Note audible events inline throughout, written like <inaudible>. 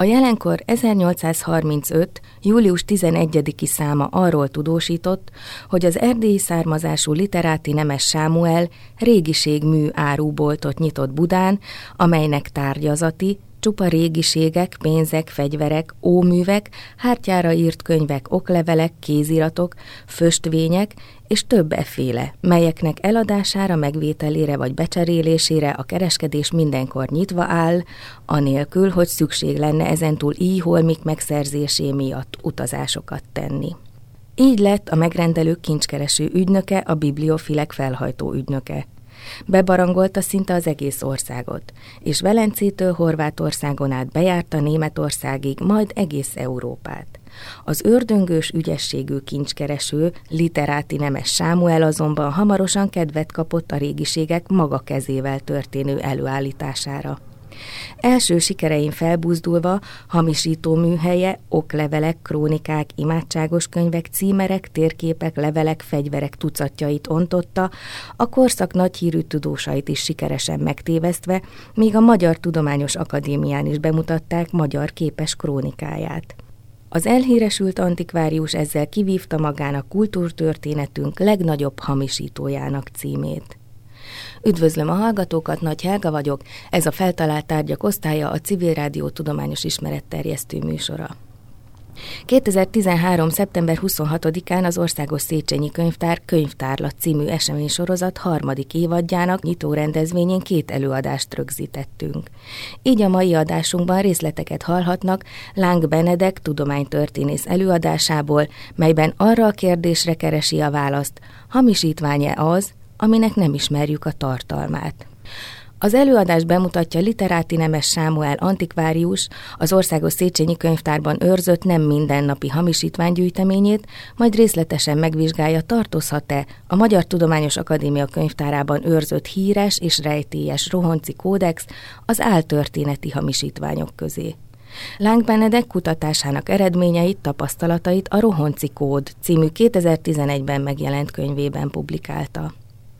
A jelenkor 1835. július 11-i száma arról tudósított, hogy az erdélyi származású literáti nemes Sámuel régiség mű áruboltot nyitott Budán, amelynek tárgyazati, Csupa régiségek, pénzek, fegyverek, óművek, hártyára írt könyvek, oklevelek, kéziratok, föstvények és több efféle, melyeknek eladására, megvételére vagy becserélésére a kereskedés mindenkor nyitva áll, anélkül, hogy szükség lenne ezentúl íjholmik megszerzésé miatt utazásokat tenni. Így lett a megrendelők kincskereső ügynöke a bibliofilek felhajtó ügynöke. Bebarangolta szinte az egész országot, és Velencétől Horvátországon át bejárta Németországig, majd egész Európát. Az ördöngős ügyességű kincskereső, literáti nemes Sámuel azonban hamarosan kedvet kapott a régiségek maga kezével történő előállítására. Első sikerein felbuzdulva hamisító műhelye, oklevelek, krónikák, imádságos könyvek, címerek, térképek, levelek, fegyverek tucatjait ontotta, a korszak nagy hírű tudósait is sikeresen megtévesztve, míg a Magyar Tudományos Akadémián is bemutatták magyar képes krónikáját. Az elhíresült antikvárius ezzel kivívta magának kultúrtörténetünk legnagyobb hamisítójának címét. Üdvözlöm a hallgatókat, Nagy Helga vagyok, ez a feltalált tárgyak osztálya a Civil Rádió tudományos ismeretterjesztő műsora. 2013. szeptember 26-án az Országos Széchenyi Könyvtár Könyvtárlat című eseménysorozat harmadik évadjának nyitó rendezvényén két előadást rögzítettünk. Így a mai adásunkban részleteket hallhatnak Láng Benedek tudománytörténész előadásából, melyben arra a kérdésre keresi a választ, hamisítvány-e az, aminek nem ismerjük a tartalmát. Az előadás bemutatja literáti nemes Sámuel antikvárius, az Országos Széchenyi Könyvtárban őrzött nem mindennapi hamisítványgyűjteményét, majd részletesen megvizsgálja, tartozhat-e a Magyar Tudományos Akadémia könyvtárában őrzött híres és rejtélyes rohonci kódex az áltörténeti hamisítványok közé. Láng Benedek kutatásának eredményeit, tapasztalatait a Rohonci Kód című 2011-ben megjelent könyvében publikálta.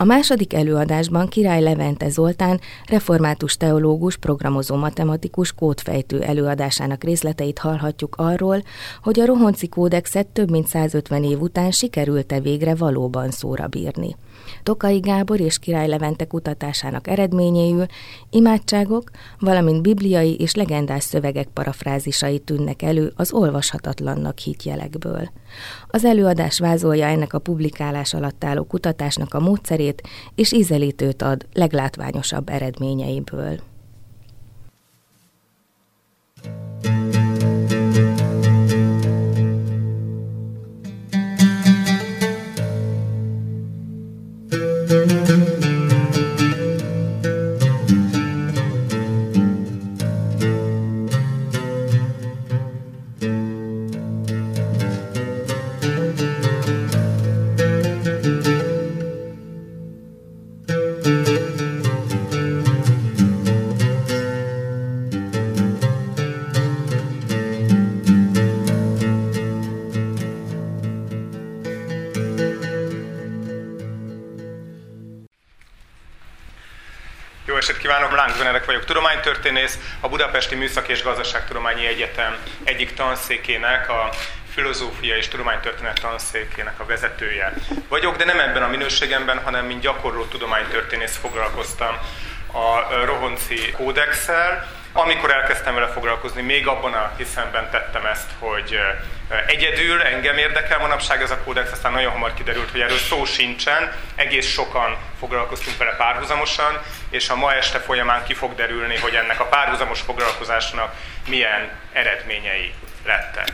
A második előadásban Király Levente Zoltán, református teológus, programozó matematikus, kódfejtő előadásának részleteit hallhatjuk arról, hogy a Rohonci kódexet több mint 150 év után sikerült-e végre valóban szóra bírni. Tokai Gábor és Király Levente kutatásának eredményéül imádságok, valamint bibliai és legendás szövegek parafrázisai tűnnek elő az olvashatatlannak hitjelekből. Az előadás vázolja ennek a publikálás alatt álló kutatásnak a módszerét, és ízelítőt ad leglátványosabb eredményeiből. Benedek vagyok, tudománytörténész, a Budapesti Műszaki és Gazdaságtudományi Egyetem egyik tanszékének, a filozófia és tudománytörténet tanszékének a vezetője vagyok, de nem ebben a minőségemben, hanem mint gyakorló tudománytörténész foglalkoztam a Rohonci kódexel, amikor elkezdtem vele foglalkozni, még abban a hiszemben tettem ezt, hogy egyedül engem érdekel manapság ez a kódex, aztán nagyon hamar kiderült, hogy erről szó sincsen, egész sokan foglalkoztunk vele párhuzamosan, és a ma este folyamán ki fog derülni, hogy ennek a párhuzamos foglalkozásnak milyen eredményei lettek.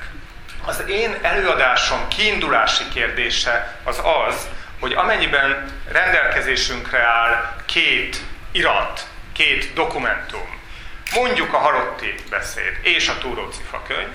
Az én előadásom kiindulási kérdése az az, hogy amennyiben rendelkezésünkre áll két irat, két dokumentum, mondjuk a Harotti beszéd és a Túrócifa könyv,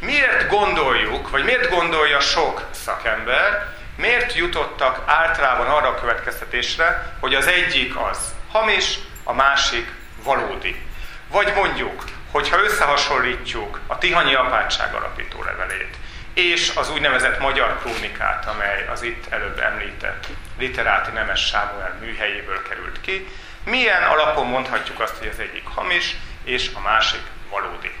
miért gondoljuk, vagy miért gondolja sok szakember, miért jutottak általában arra a következtetésre, hogy az egyik az hamis, a másik valódi. Vagy mondjuk, hogyha összehasonlítjuk a Tihanyi apátság alapító levelét, és az úgynevezett magyar krónikát, amely az itt előbb említett literáti nemes Sámuel műhelyéből került ki, milyen alapon mondhatjuk azt, hogy az egyik hamis, és a másik valódi.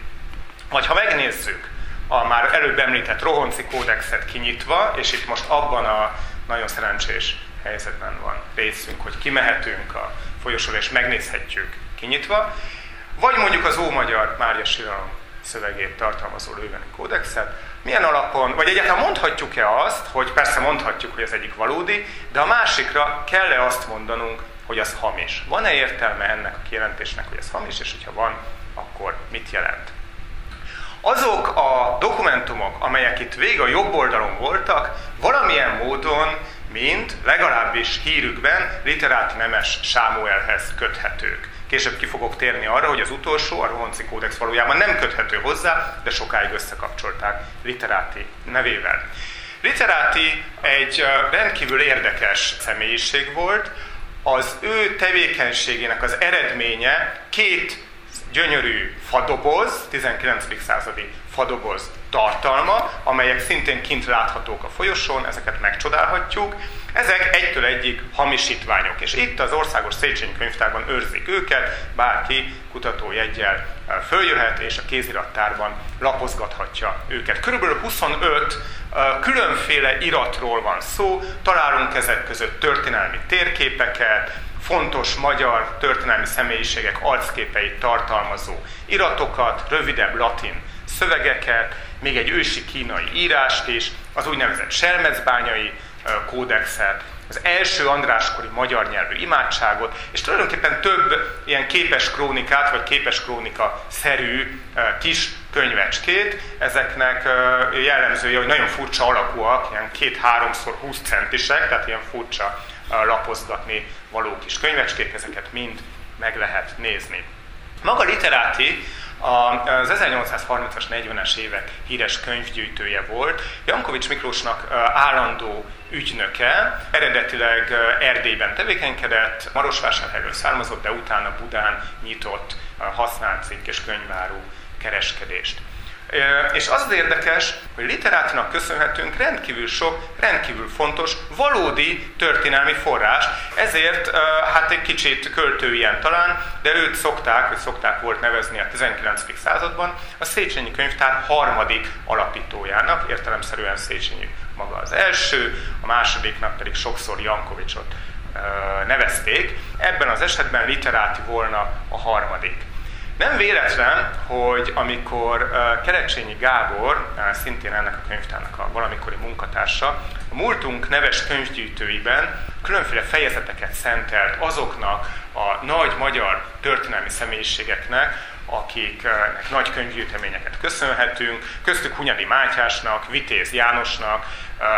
Vagy ha megnézzük a már előbb említett Rohonci kódexet kinyitva, és itt most abban a nagyon szerencsés helyzetben van részünk, hogy kimehetünk a folyosóra és megnézhetjük kinyitva, vagy mondjuk az Ómagyar Mária Siralom szövegét tartalmazó lőveni kódexet, milyen alapon, vagy egyáltalán mondhatjuk-e azt, hogy persze mondhatjuk, hogy az egyik valódi, de a másikra kell-e azt mondanunk, hogy az hamis? Van-e értelme ennek a kijelentésnek, hogy ez hamis, és hogyha van, akkor mit jelent? Azok a dokumentumok, amelyek itt végig a jobb oldalon voltak, valamilyen módon, mint legalábbis hírükben literáti nemes Sámuelhez köthetők. Később ki fogok térni arra, hogy az utolsó, a Rohonci kódex valójában nem köthető hozzá, de sokáig összekapcsolták literáti nevével. Literáti egy rendkívül érdekes személyiség volt, az ő tevékenységének az eredménye két gyönyörű fadoboz, 19. századi fadoboz tartalma, amelyek szintén kint láthatók a folyosón, ezeket megcsodálhatjuk. Ezek egytől egyik hamisítványok, és itt az Országos Széchenyi Könyvtárban őrzik őket, bárki kutatójeggyel följöhet, és a kézirattárban lapozgathatja őket. Körülbelül 25 különféle iratról van szó, találunk ezek között történelmi térképeket, fontos magyar történelmi személyiségek arcképeit tartalmazó iratokat, rövidebb latin szövegeket, még egy ősi kínai írást is, az úgynevezett Selmecbányai kódexet, az első Andráskori magyar nyelvű imádságot, és tulajdonképpen több ilyen képes krónikát, vagy képes krónika szerű kis könyvecskét. Ezeknek jellemzője, hogy nagyon furcsa alakúak, ilyen két-háromszor 20 centisek, tehát ilyen furcsa lapozgatni való kis könyvecskék, ezeket mind meg lehet nézni. Maga literáti az 1830-as, 40-es évek híres könyvgyűjtője volt. Jankovics Miklósnak állandó ügynöke, eredetileg Erdélyben tevékenykedett, Marosvásárhelyről származott, de utána Budán nyitott használt cikk és könyvárú kereskedést. És az az érdekes, hogy literátinak köszönhetünk rendkívül sok, rendkívül fontos, valódi történelmi forrás. Ezért, hát egy kicsit költőien talán, de őt szokták, vagy szokták volt nevezni a 19. században, a Széchenyi Könyvtár harmadik alapítójának, értelemszerűen Széchenyi maga az első, a másodiknak pedig sokszor Jankovicsot nevezték. Ebben az esetben literáti volna a harmadik. Nem véletlen, hogy amikor Kerecsényi Gábor, szintén ennek a könyvtárnak a valamikori munkatársa, a múltunk neves könyvgyűjtőiben különféle fejezeteket szentelt azoknak a nagy magyar történelmi személyiségeknek, akiknek nagy könyvgyűjteményeket köszönhetünk, köztük Hunyadi Mátyásnak, Vitéz Jánosnak,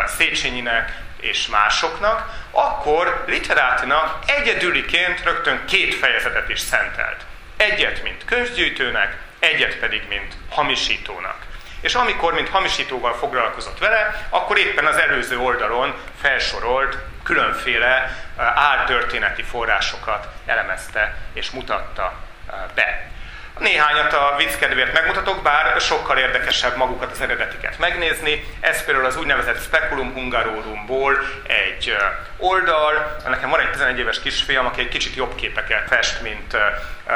Széchenyinek, és másoknak, akkor literátinak egyedüliként rögtön két fejezetet is szentelt. Egyet, mint könyvgyűjtőnek, egyet pedig, mint hamisítónak. És amikor, mint hamisítóval foglalkozott vele, akkor éppen az előző oldalon felsorolt különféle áltörténeti forrásokat elemezte és mutatta be. Néhányat a vicc kedvéért megmutatok, bár sokkal érdekesebb magukat az eredetiket megnézni. Ez például az úgynevezett Speculum Hungarorumból egy oldal. Nekem van egy 11 éves kisfiam, aki egy kicsit jobb képeket fest, mint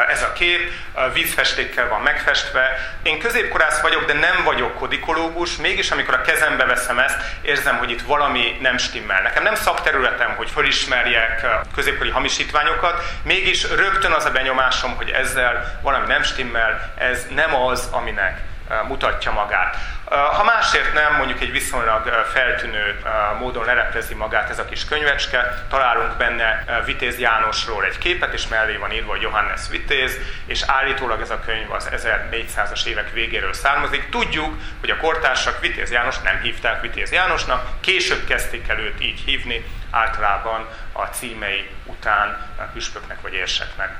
ez a kép. Vízfestékkel van megfestve. Én középkorász vagyok, de nem vagyok kodikológus, mégis amikor a kezembe veszem ezt, érzem, hogy itt valami nem stimmel. Nekem nem szakterületem, hogy fölismerjek középkori hamisítványokat, mégis rögtön az a benyomásom, hogy ezzel valami nem stimmel, ez nem az, aminek mutatja magát. Ha másért nem, mondjuk egy viszonylag feltűnő módon leleplezi magát ez a kis könyvecske, találunk benne Vitéz Jánosról egy képet, és mellé van írva, hogy Johannes Vitéz, és állítólag ez a könyv az 1400-as évek végéről származik. Tudjuk, hogy a kortársak Vitéz János nem hívták Vitéz Jánosnak, később kezdték el őt így hívni, általában a címei után püspöknek vagy érseknek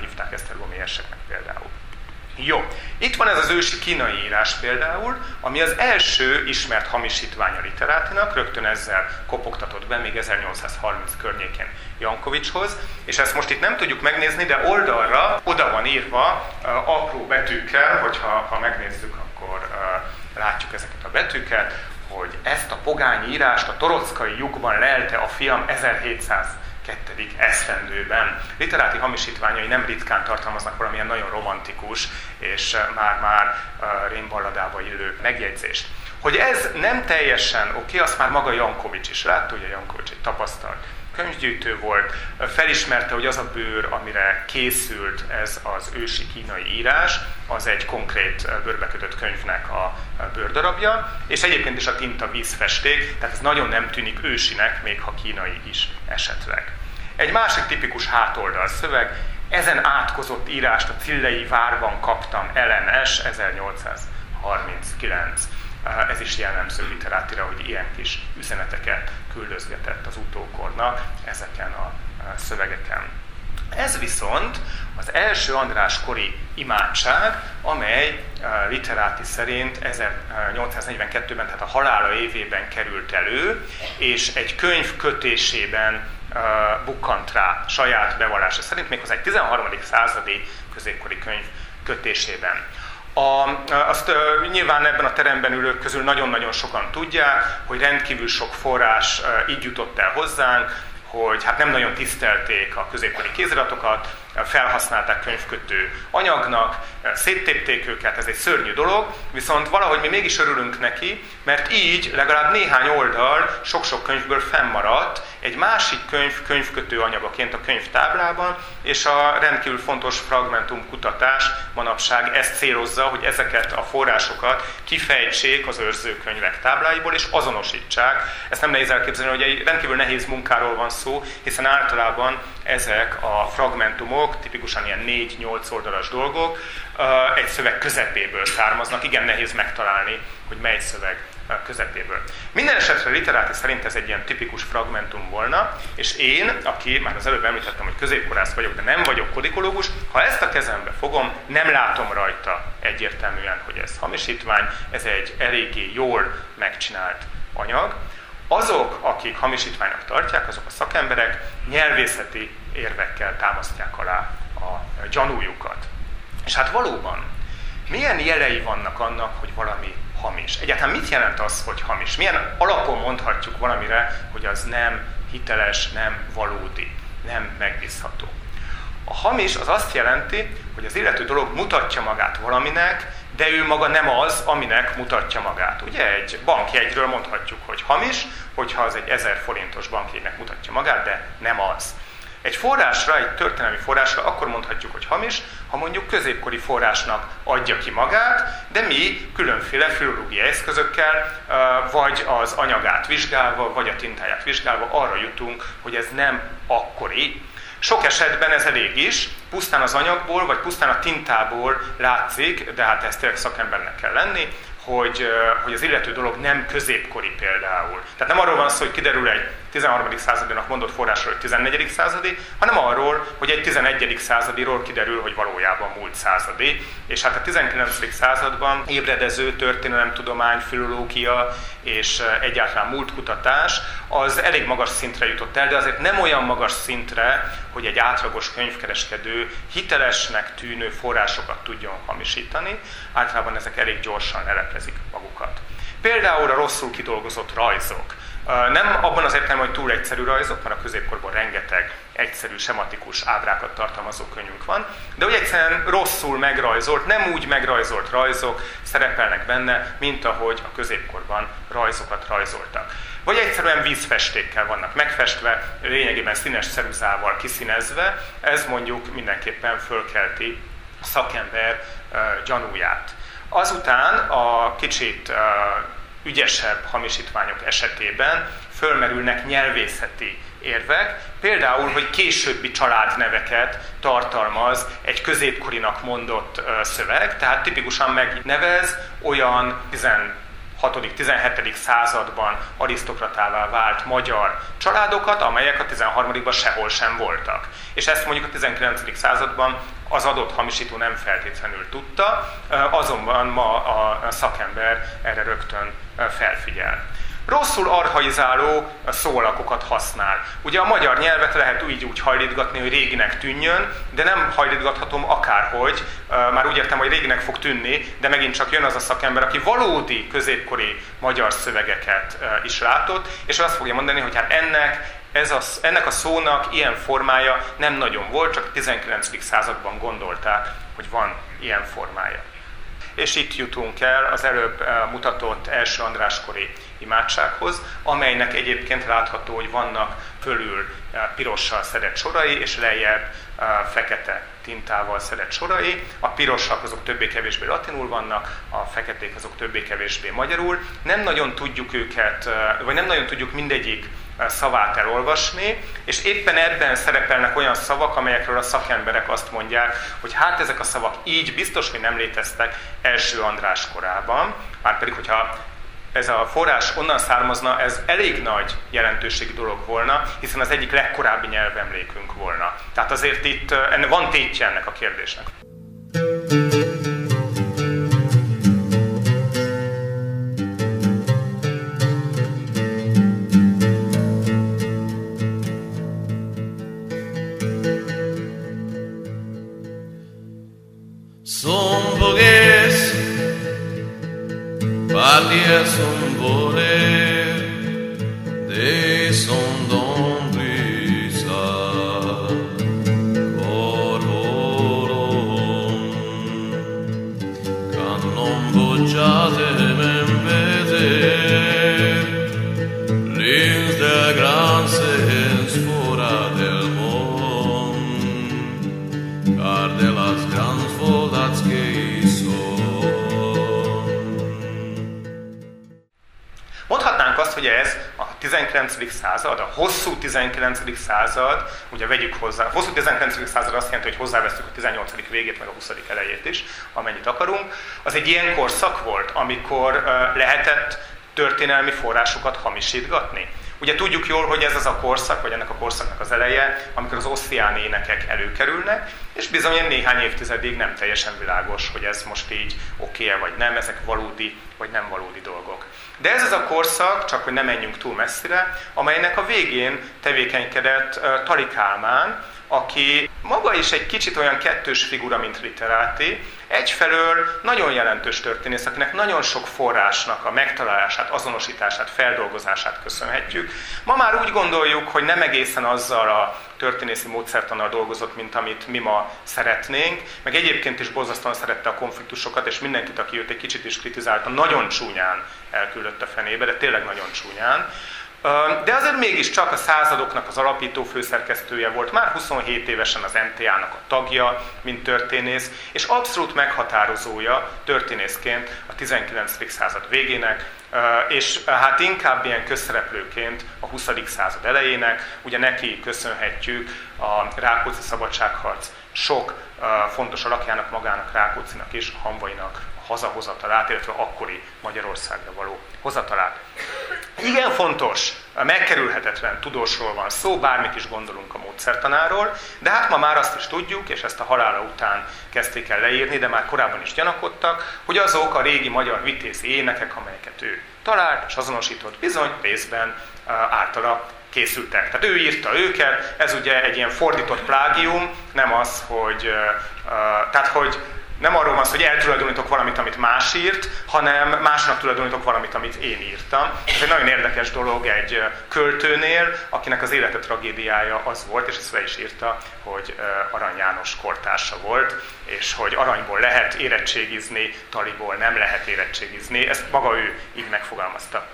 hívták Esztergomi érseknek például. Jó, itt van ez az ősi kínai írás például, ami az első ismert hamisítvány a literátinak, rögtön ezzel kopogtatott be még 1830 környékén Jankovicshoz, és ezt most itt nem tudjuk megnézni, de oldalra oda van írva uh, apró betűkkel, hogyha ha megnézzük, akkor uh, látjuk ezeket a betűket, hogy ezt a pogány írást a torockai lyukban lelte a fiam 1700 12. esztendőben. Literáti hamisítványai nem ritkán tartalmaznak valamilyen nagyon romantikus és már-már rémballadába illő megjegyzést. Hogy ez nem teljesen oké, okay, azt már maga Jankovics is látta, ugye Jankovics egy tapasztalt könyvgyűjtő volt, felismerte, hogy az a bőr, amire készült ez az ősi kínai írás, az egy konkrét bőrbekötött könyvnek a bőrdarabja, és egyébként is a tinta vízfesték, tehát ez nagyon nem tűnik ősinek, még ha kínai is esetleg. Egy másik tipikus hátoldal szöveg, ezen átkozott írást a Cillei várban kaptam LNS 1839. Ez is jellemző literátira, hogy ilyen kis üzeneteket küldözgetett az utókornak ezeken a szövegeken. Ez viszont az első András kori imádság, amely literáti szerint 1842-ben, tehát a halála évében került elő, és egy könyv kötésében bukkant rá saját bevallása szerint, méghozzá egy 13. századi középkori könyv kötésében. A, azt nyilván ebben a teremben ülők közül nagyon-nagyon sokan tudják, hogy rendkívül sok forrás így jutott el hozzánk, hogy hát nem nagyon tisztelték a középkori kéziratokat, felhasználták könyvkötő anyagnak, széttépték őket, ez egy szörnyű dolog, viszont valahogy mi mégis örülünk neki, mert így legalább néhány oldal sok-sok könyvből fennmaradt egy másik könyv könyvkötő anyagaként a könyvtáblában, és a rendkívül fontos fragmentum kutatás manapság ezt célozza, hogy ezeket a forrásokat kifejtsék az őrzőkönyvek tábláiból, és azonosítsák. Ezt nem nehéz elképzelni, hogy egy rendkívül nehéz munkáról van szó, hiszen általában ezek a fragmentumok, tipikusan ilyen 4-8 oldalas dolgok, egy szöveg közepéből származnak, igen nehéz megtalálni, hogy mely szöveg közepéből. Minden esetre literáti szerint ez egy ilyen tipikus fragmentum volna, és én, aki már az előbb említettem, hogy középkorász vagyok, de nem vagyok kodikológus, ha ezt a kezembe fogom, nem látom rajta egyértelműen, hogy ez hamisítvány, ez egy eléggé jól megcsinált anyag. Azok, akik hamisítványnak tartják, azok a szakemberek nyelvészeti érvekkel támasztják alá a gyanújukat. És hát valóban, milyen jelei vannak annak, hogy valami hamis? Egyáltalán mit jelent az, hogy hamis? Milyen alapon mondhatjuk valamire, hogy az nem hiteles, nem valódi, nem megbízható? A hamis az azt jelenti, hogy az illető dolog mutatja magát valaminek, de ő maga nem az, aminek mutatja magát. Ugye egy bankjegyről mondhatjuk, hogy hamis, hogyha az egy 1000 forintos bankjegynek mutatja magát, de nem az. Egy forrásra, egy történelmi forrásra akkor mondhatjuk, hogy hamis, ha mondjuk középkori forrásnak adja ki magát, de mi különféle filológiai eszközökkel, vagy az anyagát vizsgálva, vagy a tintáját vizsgálva arra jutunk, hogy ez nem akkori. Sok esetben ez elég is, pusztán az anyagból, vagy pusztán a tintából látszik, de hát ezt tényleg szakembernek kell lenni, hogy, hogy az illető dolog nem középkori például. Tehát nem arról van szó, hogy kiderül egy 13. századinak mondott forrásról, hogy 14. századi, hanem arról, hogy egy 11. századiról kiderül, hogy valójában múlt századi. És hát a 19. században ébredező történelemtudomány, filológia és egyáltalán múltkutatás az elég magas szintre jutott el, de azért nem olyan magas szintre, hogy egy átlagos könyvkereskedő hitelesnek tűnő forrásokat tudjon hamisítani. Általában ezek elég gyorsan lelepezik magukat. Például a rosszul kidolgozott rajzok. Nem abban az értelemben, hogy túl egyszerű rajzok, mert a középkorban rengeteg egyszerű, sematikus ábrákat tartalmazó könyvünk van, de úgy egyszerűen rosszul megrajzolt, nem úgy megrajzolt rajzok szerepelnek benne, mint ahogy a középkorban rajzokat rajzoltak. Vagy egyszerűen vízfestékkel vannak megfestve, lényegében színes szeruzával kiszínezve, ez mondjuk mindenképpen fölkelti szakember gyanúját. Azután a kicsit ügyesebb hamisítványok esetében fölmerülnek nyelvészeti érvek, például, hogy későbbi családneveket tartalmaz egy középkorinak mondott szöveg, tehát tipikusan megnevez olyan 16.-17. században arisztokratává vált magyar családokat, amelyek a 13. sehol sem voltak. És ezt mondjuk a 19. században az adott hamisító nem feltétlenül tudta, azonban ma a szakember erre rögtön felfigyel. Rosszul arhaizáló szólakokat használ. Ugye a magyar nyelvet lehet úgy úgy hajlítgatni, hogy réginek tűnjön, de nem hajlítgathatom akárhogy, már úgy értem, hogy réginek fog tűnni, de megint csak jön az a szakember, aki valódi középkori magyar szövegeket is látott, és azt fogja mondani, hogy hát ennek ez a, ennek a szónak ilyen formája nem nagyon volt, csak a 19. században gondolták, hogy van ilyen formája. És itt jutunk el az előbb eh, mutatott első Andráskori imádsághoz, amelynek egyébként látható, hogy vannak fölül eh, pirossal szedett sorai, és lejjebb eh, fekete tintával szedett sorai. A pirosak azok többé-kevésbé latinul vannak, a feketék azok többé-kevésbé magyarul. Nem nagyon tudjuk őket, vagy nem nagyon tudjuk mindegyik szavát elolvasni, és éppen ebben szerepelnek olyan szavak, amelyekről a szakemberek azt mondják, hogy hát ezek a szavak így biztos, hogy nem léteztek első András korában, már pedig, hogyha ez a forrás onnan származna, ez elég nagy jelentőségi dolog volna, hiszen az egyik legkorábbi nyelvemlékünk volna. Tehát azért itt van tétje ennek a kérdésnek. es un poder. 19. század, a hosszú 19. század, ugye vegyük hozzá, a hosszú 19. század azt jelenti, hogy hozzáveszünk a 18. végét, meg a 20. elejét is, amennyit akarunk, az egy ilyen korszak volt, amikor lehetett történelmi forrásokat hamisítgatni. Ugye tudjuk jól, hogy ez az a korszak, vagy ennek a korszaknak az eleje, amikor az oszciáni énekek előkerülnek, és bizony néhány évtizedig nem teljesen világos, hogy ez most így oké-e vagy nem, ezek valódi vagy nem valódi dolgok. De ez az a korszak, csak hogy ne menjünk túl messzire, amelynek a végén tevékenykedett uh, Tali Kálmán, aki maga is egy kicsit olyan kettős figura, mint literáti, egyfelől nagyon jelentős történész, akinek nagyon sok forrásnak a megtalálását, azonosítását, feldolgozását köszönhetjük. Ma már úgy gondoljuk, hogy nem egészen azzal a történészi módszertannal dolgozott, mint amit mi ma szeretnénk, meg egyébként is borzasztóan szerette a konfliktusokat, és mindenkit, aki őt egy kicsit is kritizálta, nagyon csúnyán elküldött a fenébe, de tényleg nagyon csúnyán. De azért mégiscsak a századoknak az alapító főszerkesztője volt, már 27 évesen az MTA-nak a tagja, mint történész, és abszolút meghatározója történészként a 19. század végének, és hát inkább ilyen közszereplőként a 20. század elejének, ugye neki köszönhetjük a Rákóczi szabadságharc sok fontos alakjának, magának Rákócinak és Hanvainak hazahozatalát, illetve akkori Magyarországra való hozatalát. Igen fontos, megkerülhetetlen tudósról van szó, bármit is gondolunk a módszertanáról, de hát ma már azt is tudjuk, és ezt a halála után kezdték el leírni, de már korábban is gyanakodtak, hogy azok a régi magyar vitézi énekek, amelyeket ő talált és azonosított bizony részben általa készültek. Tehát ő írta őket, ez ugye egy ilyen fordított plágium, nem az, hogy, tehát hogy nem arról van szó, hogy eltulajdonítok valamit, amit más írt, hanem másnak tulajdonítok valamit, amit én írtam. Ez egy nagyon érdekes dolog egy költőnél, akinek az élete tragédiája az volt, és ezt le is írta, hogy Arany János kortársa volt, és hogy aranyból lehet érettségizni, taliból nem lehet érettségizni. Ezt maga ő így megfogalmazta.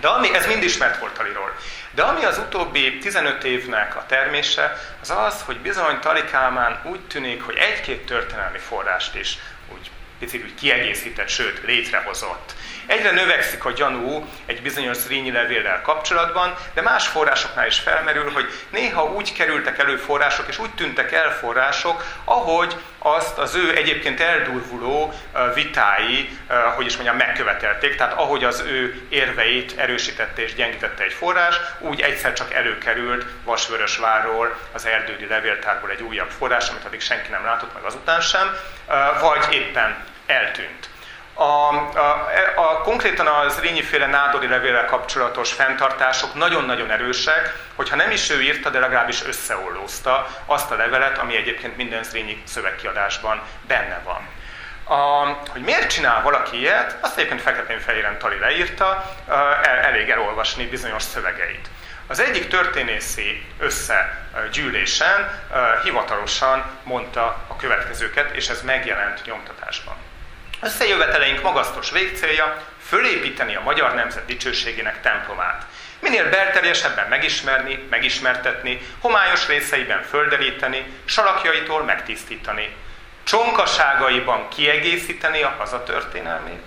De ami, ez mind ismert volt Taliról. De ami az utóbbi 15 évnek a termése, az az, hogy bizony Tali Kálmán úgy tűnik, hogy egy-két történelmi forrást is úgy picit úgy kiegészített, sőt létrehozott. Egyre növekszik a gyanú egy bizonyos Zrínyi levéllel kapcsolatban, de más forrásoknál is felmerül, hogy néha úgy kerültek elő források, és úgy tűntek el források, ahogy azt az ő egyébként eldurvuló vitái, hogy is mondjam, megkövetelték. Tehát ahogy az ő érveit erősítette és gyengítette egy forrás, úgy egyszer csak előkerült Vasvörösvárról, az erdődi levéltárból egy újabb forrás, amit addig senki nem látott, meg azután sem, vagy éppen eltűnt. A, a, a, konkrétan az Rényi-féle nádori levélel kapcsolatos fenntartások nagyon-nagyon erősek, hogyha nem is ő írta, de legalábbis összeollózta azt a levelet, ami egyébként minden Zrínyi szövegkiadásban benne van. A, hogy miért csinál valaki ilyet, azt egyébként feketén-fehéren Tali leírta, el, elég elolvasni bizonyos szövegeit. Az egyik történészi összegyűlésen hivatalosan mondta a következőket, és ez megjelent nyomtatásban. Összejöveteleink magasztos végcélja fölépíteni a magyar nemzet dicsőségének templomát. Minél belterjesebben megismerni, megismertetni, homályos részeiben földeríteni, salakjaitól megtisztítani, csonkaságaiban kiegészíteni a hazatörténelmét,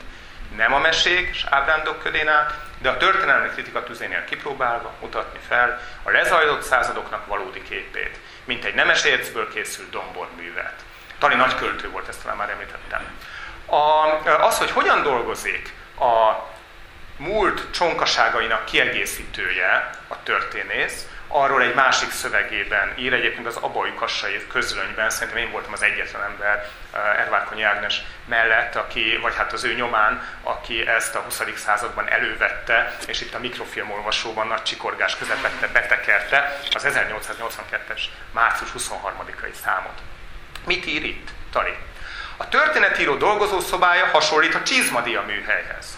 nem a mesék és ábrándok ködén át, de a történelmi kritika tüzénél kipróbálva mutatni fel a lezajlott századoknak valódi képét, mint egy nemes ércből készült domborművet. Tali nagy költő volt, ezt talán már említettem. A, az, hogy hogyan dolgozik a múlt csonkaságainak kiegészítője, a történész, arról egy másik szövegében ír, egyébként az Abai Kassai közlönyben, szerintem én voltam az egyetlen ember eh, Ervárkonyi Ágnes mellett, aki, vagy hát az ő nyomán, aki ezt a 20. században elővette, és itt a mikrofilmolvasóban nagy csikorgás közepette, betekerte az 1882-es március 23-ai számot. Mit ír itt, Tali? A történetíró dolgozószobája hasonlít a Csizmadia műhelyhez.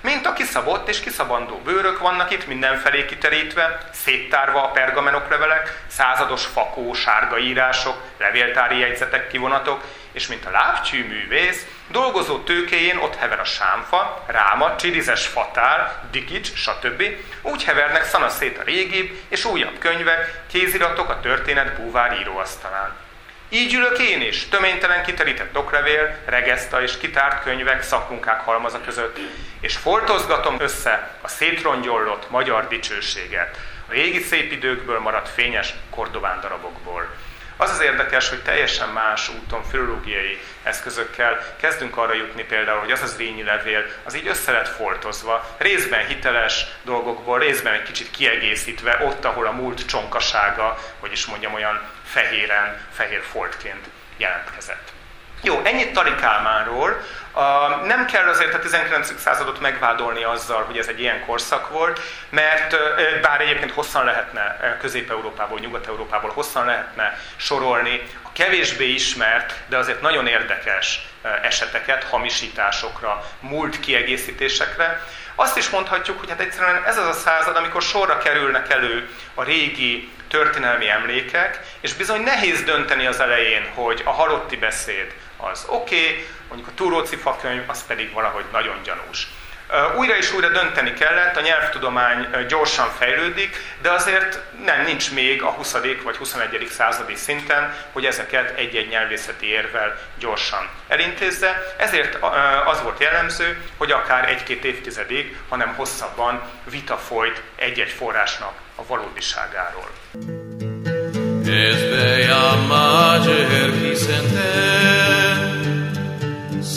Mint a kiszabott és kiszabandó bőrök vannak itt mindenfelé kiterítve, széttárva a pergamenok levelek, százados fakó, sárga írások, levéltári jegyzetek, kivonatok, és mint a lábcsű művész, dolgozó tőkéjén ott hever a sámfa, ráma, csirizes fatár, dikics, stb. Úgy hevernek szanaszét a régibb és újabb könyvek, kéziratok a történet búvár íróasztalán. Így ülök én is, töménytelen kiterített oklevél, regeszta és kitárt könyvek, szakmunkák halmaza között, és foltozgatom össze a szétrongyolott magyar dicsőséget, a régi szép időkből maradt fényes kordován darabokból. Az az érdekes, hogy teljesen más úton, filológiai eszközökkel kezdünk arra jutni például, hogy az az rényi levél, az így össze lett foltozva, részben hiteles dolgokból, részben egy kicsit kiegészítve, ott, ahol a múlt csonkasága, hogy is mondjam, olyan fehéren, fehér foltként jelentkezett. Jó, ennyit Tali Kálmánról. Uh, nem kell azért a 19. századot megvádolni azzal, hogy ez egy ilyen korszak volt, mert bár egyébként hosszan lehetne Közép-Európából, Nyugat-Európából hosszan lehetne sorolni a kevésbé ismert, de azért nagyon érdekes eseteket, hamisításokra, múlt kiegészítésekre. Azt is mondhatjuk, hogy hát egyszerűen ez az a század, amikor sorra kerülnek elő a régi történelmi emlékek, és bizony nehéz dönteni az elején, hogy a halotti beszéd az oké, okay, mondjuk a Túróci fakönyv, az pedig valahogy nagyon gyanús. Újra és újra dönteni kellett, a nyelvtudomány gyorsan fejlődik, de azért nem nincs még a 20. vagy 21. századi szinten, hogy ezeket egy-egy nyelvészeti érvel gyorsan elintézze. Ezért az volt jellemző, hogy akár egy-két évtizedig, hanem hosszabban vita folyt egy-egy forrásnak a valódiságáról. Amager hisente se sondan adesien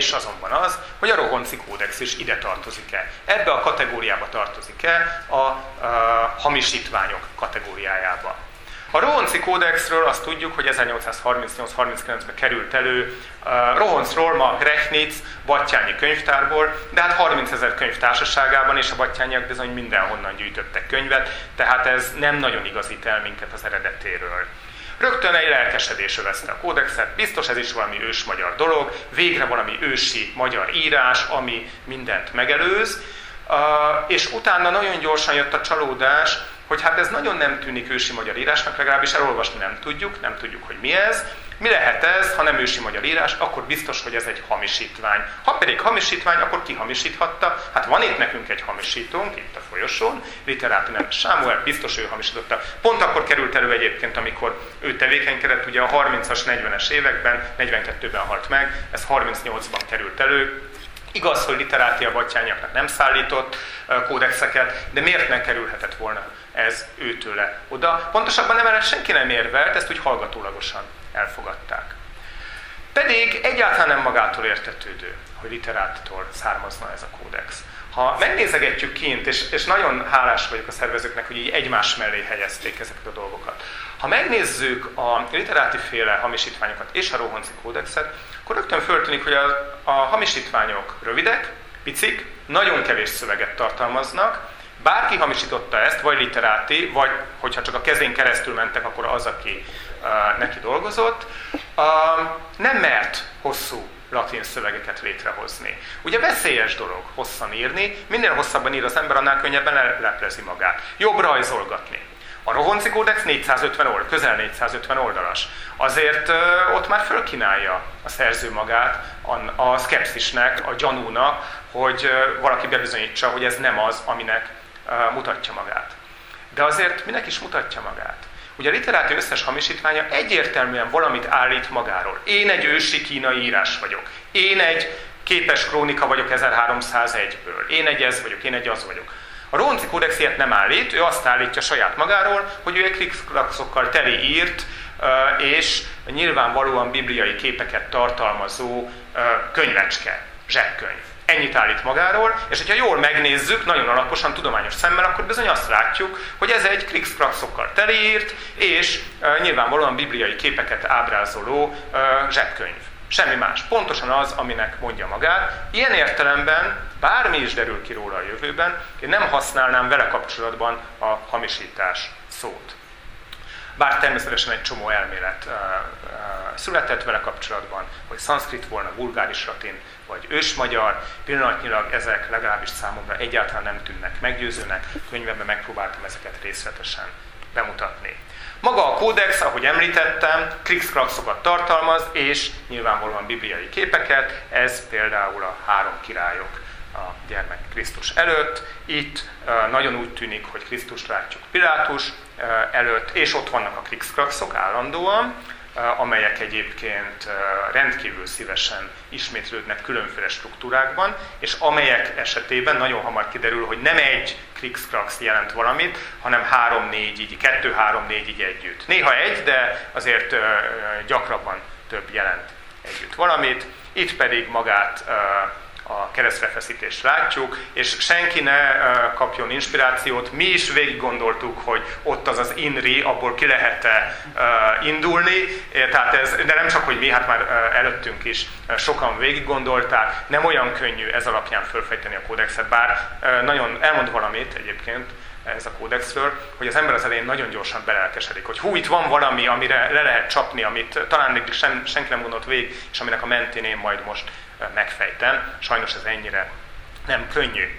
Kérdés azonban az, hogy a Rohonci kódex is ide tartozik-e. Ebbe a kategóriába tartozik-e a, a hamisítványok kategóriájába. A Rohonci kódexről azt tudjuk, hogy 1838-39-ben került elő uh, Rohoncról ma Rechnitz Battyányi könyvtárból, de hát 30 ezer könyv és a Battyányiak bizony mindenhonnan gyűjtöttek könyvet, tehát ez nem nagyon igazít el minket az eredetéről. Rögtön egy lelkesedés övezte a kódexet, biztos ez is valami ős magyar dolog, végre valami ősi magyar írás, ami mindent megelőz, és utána nagyon gyorsan jött a csalódás, hogy hát ez nagyon nem tűnik ősi magyar írásnak, legalábbis elolvasni nem tudjuk, nem tudjuk, hogy mi ez. Mi lehet ez, ha nem ősi magyar írás, akkor biztos, hogy ez egy hamisítvány. Ha pedig hamisítvány, akkor ki hamisíthatta? Hát van itt nekünk egy hamisítónk, itt a folyosón, literáti nemes Sámuel, biztos ő hamisította. Pont akkor került elő egyébként, amikor ő tevékenykedett, ugye a 30-as, 40-es években, 42-ben halt meg, ez 38-ban került elő, Igaz, hogy literátia batyányaknak nem szállított kódexeket, de miért ne kerülhetett volna ez őtőle oda? Pontosabban nem erre senki nem érvelt, ezt úgy hallgatólagosan elfogadták. pedig egyáltalán nem magától értetődő, hogy literáttól származna ez a kódex. Ha megnézegetjük kint, és, és nagyon hálás vagyok a szervezőknek, hogy így egymás mellé helyezték ezeket a dolgokat. Ha megnézzük a literáti féle hamisítványokat és a Rohonci kódexet, akkor rögtön föltűnik, hogy a, a hamisítványok rövidek, picik, nagyon kevés szöveget tartalmaznak, bárki hamisította ezt, vagy literáti, vagy hogyha csak a kezén keresztül mentek, akkor az, aki neki dolgozott, nem mert hosszú latin szövegeket létrehozni. Ugye veszélyes dolog hosszan írni, minél hosszabban ír az ember, annál könnyebben leplezi magát. Jobb rajzolgatni. A Rohonci Kódex 450 oldal, közel 450 oldalas. Azért ö, ott már fölkínálja a szerző magát a, a szkepszisnek, a gyanúnak, hogy ö, valaki bebizonyítsa, hogy ez nem az, aminek ö, mutatja magát. De azért minek is mutatja magát? Ugye a literáti összes hamisítványa egyértelműen valamit állít magáról. Én egy ősi kínai írás vagyok. Én egy képes krónika vagyok 1301-ből. Én egy ez vagyok, én egy az vagyok. A Ronci Kódex ilyet nem állít, ő azt állítja saját magáról, hogy ő egy krikszklakszokkal teli írt, és nyilvánvalóan bibliai képeket tartalmazó könyvecske, zsebkönyv. Ennyit állít magáról, és hogyha jól megnézzük, nagyon alaposan, tudományos szemmel, akkor bizony azt látjuk, hogy ez egy krikszkrakszokkal teliírt, és uh, nyilvánvalóan bibliai képeket ábrázoló uh, zsebkönyv. Semmi más. Pontosan az, aminek mondja magát. Ilyen értelemben, bármi is derül ki róla a jövőben, én nem használnám vele kapcsolatban a hamisítás szót. Bár természetesen egy csomó elmélet született vele kapcsolatban, hogy szanszkrit volna, bulgáris latin, vagy ősmagyar, pillanatnyilag ezek legalábbis számomra egyáltalán nem tűnnek meggyőzőnek, könyvemben megpróbáltam ezeket részletesen bemutatni. Maga a kódex, ahogy említettem, krikszkrakszokat tartalmaz, és nyilvánvalóan bibliai képeket, ez például a három királyok a gyermek Krisztus előtt. Itt nagyon úgy tűnik, hogy Krisztus látjuk Pilátus előtt, és ott vannak a krikszkrakszok állandóan, amelyek egyébként rendkívül szívesen ismétlődnek különféle struktúrákban, és amelyek esetében nagyon hamar kiderül, hogy nem egy Krikszkrax jelent valamit, hanem három-négy így, kettő-három-négy így együtt. Néha egy, de azért gyakrabban több jelent együtt valamit. Itt pedig magát a keresztrefeszítést látjuk, és senki ne kapjon inspirációt. Mi is végig gondoltuk, hogy ott az az INRI, abból ki lehet -e indulni, tehát ez, de nem csak, hogy mi, hát már előttünk is sokan végig gondolták, nem olyan könnyű ez alapján fölfejteni a kódexet, bár nagyon elmond valamit egyébként, ez a kódexről, hogy az ember az elején nagyon gyorsan belelkesedik, hogy hú, itt van valami, amire le lehet csapni, amit talán még sen, senki nem gondolt végig, és aminek a mentén én majd most megfejtem. Sajnos ez ennyire nem könnyű.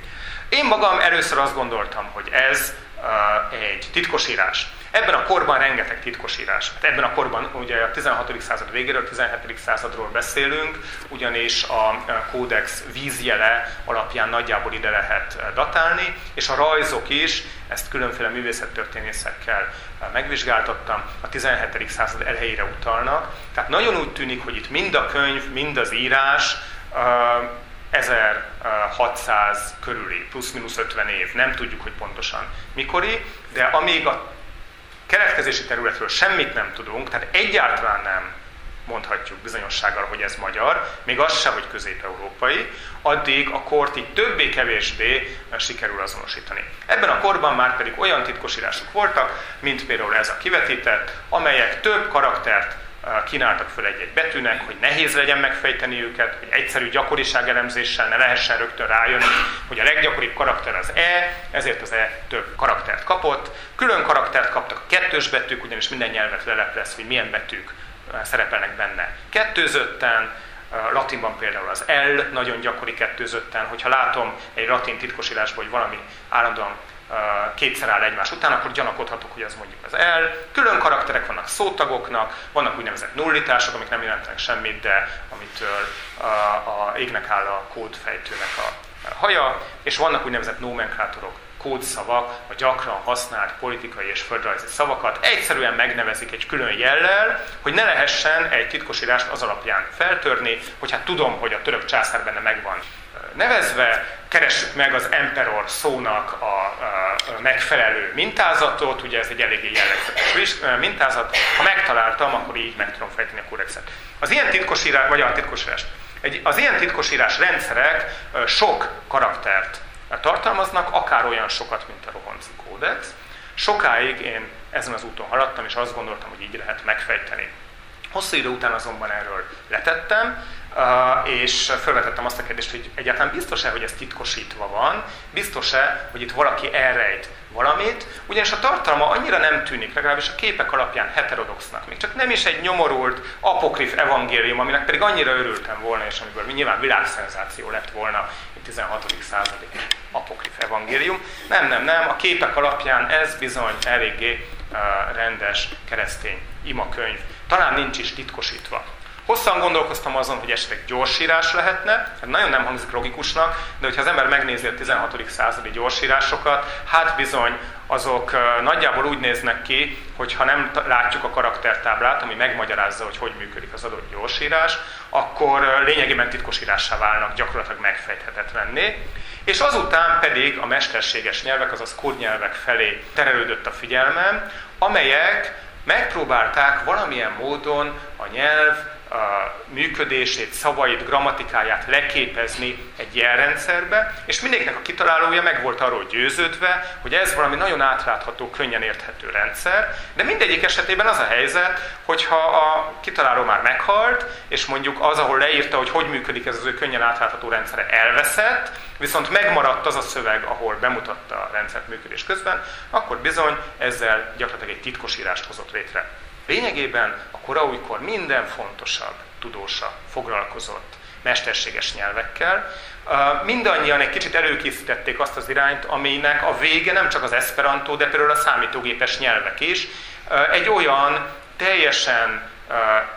Én magam először azt gondoltam, hogy ez uh, egy titkosírás. Ebben a korban rengeteg titkosírás. Hát ebben a korban ugye a 16. század végéről, a 17. századról beszélünk, ugyanis a kódex vízjele alapján nagyjából ide lehet datálni, és a rajzok is, ezt különféle művészettörténészekkel megvizsgáltattam, a 17. század elejére utalnak. Tehát nagyon úgy tűnik, hogy itt mind a könyv, mind az írás 1600 körüli, plusz-minusz 50 év, nem tudjuk, hogy pontosan mikori, de amíg a keletkezési területről semmit nem tudunk, tehát egyáltalán nem mondhatjuk bizonyossággal, hogy ez magyar, még az se, hogy közép-európai, addig a kort így többé-kevésbé sikerül azonosítani. Ebben a korban már pedig olyan titkosírások voltak, mint például ez a kivetített, amelyek több karaktert kínáltak föl egy-egy betűnek, hogy nehéz legyen megfejteni őket, hogy egyszerű gyakoriság elemzéssel ne lehessen rögtön rájönni, hogy a leggyakoribb karakter az E, ezért az E több karaktert kapott. Külön karaktert kaptak a kettős betűk, ugyanis minden nyelvet leleplez, hogy milyen betűk szerepelnek benne. Kettőzötten, latinban például az L nagyon gyakori kettőzötten, hogyha látom egy latin titkosírásban, hogy valami állandóan kétszer áll egymás után, akkor gyanakodhatok, hogy az mondjuk az el. Külön karakterek vannak szótagoknak, vannak úgynevezett nullitások, amik nem jelentenek semmit, de amitől a, égnek áll a kódfejtőnek a haja, és vannak úgynevezett nomenklátorok, kódszavak, a gyakran használt politikai és földrajzi szavakat egyszerűen megnevezik egy külön jellel, hogy ne lehessen egy titkosírást az alapján feltörni, hogy hát tudom, hogy a török császár benne megvan nevezve, keressük meg az emperor szónak a, megfelelő mintázatot, ugye ez egy eléggé jellegzetes mintázat, ha megtaláltam, akkor így meg tudom fejteni a kódexet. Az ilyen titkosírás, vagy a titkosírást, egy, az ilyen titkosírás rendszerek sok karaktert tartalmaznak, akár olyan sokat, mint a Rohonci kódex. Sokáig én ezen az úton haladtam, és azt gondoltam, hogy így lehet megfejteni. Hosszú idő után azonban erről letettem, és felvetettem azt a kérdést, hogy egyáltalán biztos-e, hogy ez titkosítva van, biztos-e, hogy itt valaki elrejt valamit, ugyanis a tartalma annyira nem tűnik, legalábbis a képek alapján heterodoxnak. Még csak nem is egy nyomorult apokrif evangélium, aminek pedig annyira örültem volna, és amiből nyilván világszenzáció lett volna a 16. századi apokrif evangélium. Nem, nem, nem, a képek alapján ez bizony eléggé rendes keresztény imakönyv. Talán nincs is titkosítva. Hosszan gondolkoztam azon, hogy esetleg gyorsírás lehetne, hát nagyon nem hangzik logikusnak, de hogyha az ember megnézi a 16. századi gyorsírásokat, hát bizony azok nagyjából úgy néznek ki, hogy ha nem látjuk a karaktertáblát, ami megmagyarázza, hogy hogy működik az adott gyorsírás, akkor lényegében titkosírássá válnak gyakorlatilag megfejthetetlenné. És azután pedig a mesterséges nyelvek, azaz kódnyelvek felé terelődött a figyelmem, amelyek megpróbálták valamilyen módon a nyelv működését, szavait, grammatikáját leképezni egy jelrendszerbe, és mindegyiknek a kitalálója meg volt arról győződve, hogy ez valami nagyon átlátható, könnyen érthető rendszer, de mindegyik esetében az a helyzet, hogyha a kitaláló már meghalt, és mondjuk az, ahol leírta, hogy hogy működik ez az ő könnyen átlátható rendszere elveszett, viszont megmaradt az a szöveg, ahol bemutatta a rendszert működés közben, akkor bizony ezzel gyakorlatilag egy titkosírást hozott létre. Lényegében a koraújkor minden fontosabb tudósa foglalkozott mesterséges nyelvekkel. Mindannyian egy kicsit előkészítették azt az irányt, aminek a vége nem csak az esperanto, de például a számítógépes nyelvek is. Egy olyan teljesen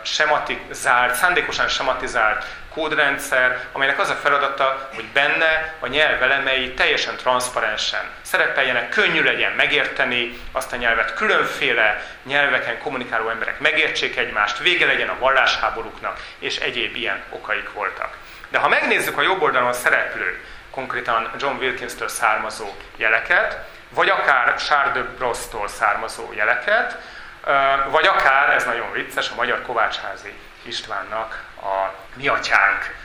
sematizált, szándékosan sematizált kódrendszer, amelynek az a feladata, hogy benne a nyelv elemei teljesen transzparensen szerepeljenek, könnyű legyen megérteni azt a nyelvet, különféle nyelveken kommunikáló emberek megértsék egymást, vége legyen a vallásháborúknak, és egyéb ilyen okaik voltak. De ha megnézzük a jobb oldalon szereplő, konkrétan John Wilkins-től származó jeleket, vagy akár Charles de Brosse-tól származó jeleket, vagy akár, ez nagyon vicces, a magyar Kovácsházi Istvánnak a mi atyánk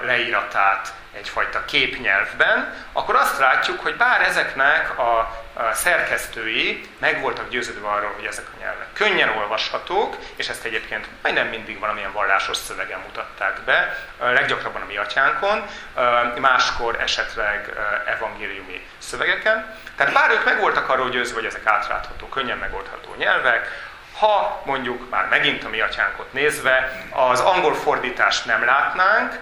leíratát egyfajta képnyelvben, akkor azt látjuk, hogy bár ezeknek a szerkesztői meg voltak győződve arról, hogy ezek a nyelvek könnyen olvashatók, és ezt egyébként majdnem mindig valamilyen vallásos szövegen mutatták be, leggyakrabban a mi atyánkon, máskor esetleg evangéliumi szövegeken. Tehát bár ők meg voltak arról győzve, hogy ezek átlátható, könnyen megoldható nyelvek, ha mondjuk már megint a mi atyánkot nézve az angol fordítást nem látnánk,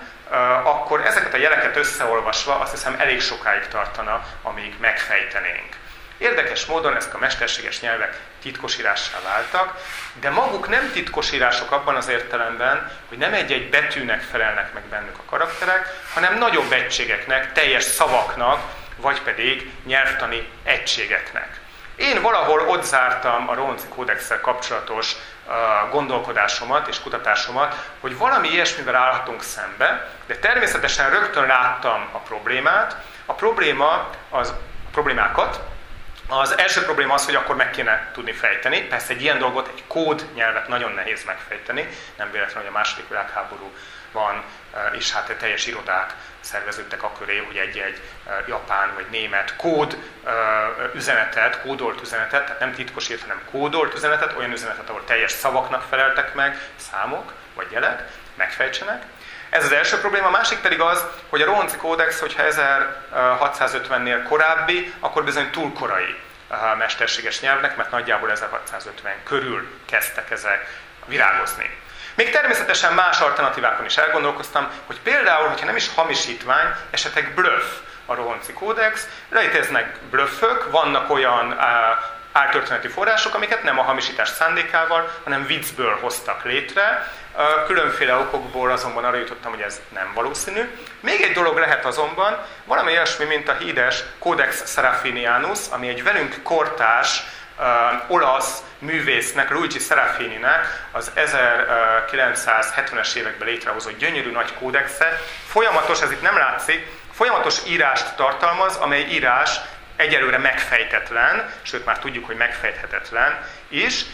akkor ezeket a jeleket összeolvasva azt hiszem elég sokáig tartana, amíg megfejtenénk. Érdekes módon ezek a mesterséges nyelvek titkosírássá váltak, de maguk nem titkosírások abban az értelemben, hogy nem egy-egy betűnek felelnek meg bennük a karakterek, hanem nagyobb egységeknek, teljes szavaknak, vagy pedig nyelvtani egységeknek. Én valahol ott zártam a Ronci kódexsel kapcsolatos uh, gondolkodásomat és kutatásomat, hogy valami ilyesmivel állhatunk szembe, de természetesen rögtön láttam a problémát. A probléma az a problémákat, az első probléma az, hogy akkor meg kéne tudni fejteni. Persze egy ilyen dolgot, egy kód nyelvet nagyon nehéz megfejteni. Nem véletlen, hogy a második világháború van, és hát teljes irodák szerveződtek a köré, hogy egy-egy japán vagy német kód üzenetet, kódolt üzenetet, tehát nem titkosírt, hanem kódolt üzenetet, olyan üzenetet, ahol teljes szavaknak feleltek meg, számok vagy jelek, megfejtsenek. Ez az első probléma, a másik pedig az, hogy a Ronci kódex, hogyha 1650-nél korábbi, akkor bizony túl korai mesterséges nyelvnek, mert nagyjából 1650 körül kezdtek ezek virágozni. Még természetesen más alternatívákon is elgondolkoztam, hogy például, hogyha nem is hamisítvány, esetleg bluff a Rohonci kódex, léteznek blöffök, vannak olyan áltörténeti források, amiket nem a hamisítás szándékával, hanem viccből hoztak létre. Különféle okokból azonban arra jutottam, hogy ez nem valószínű. Még egy dolog lehet azonban, valami olyasmi, mint a híres Codex Serafinianus, ami egy velünk kortárs, olasz művésznek, Luigi Serafininek az 1970-es években létrehozott gyönyörű nagy kódexe, folyamatos, ez itt nem látszik, folyamatos írást tartalmaz, amely írás egyelőre megfejtetlen, sőt már tudjuk, hogy megfejthetetlen is,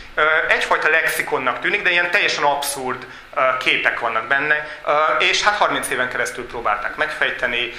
egyfajta lexikonnak tűnik, de ilyen teljesen abszurd képek vannak benne, és hát 30 éven keresztül próbálták megfejteni,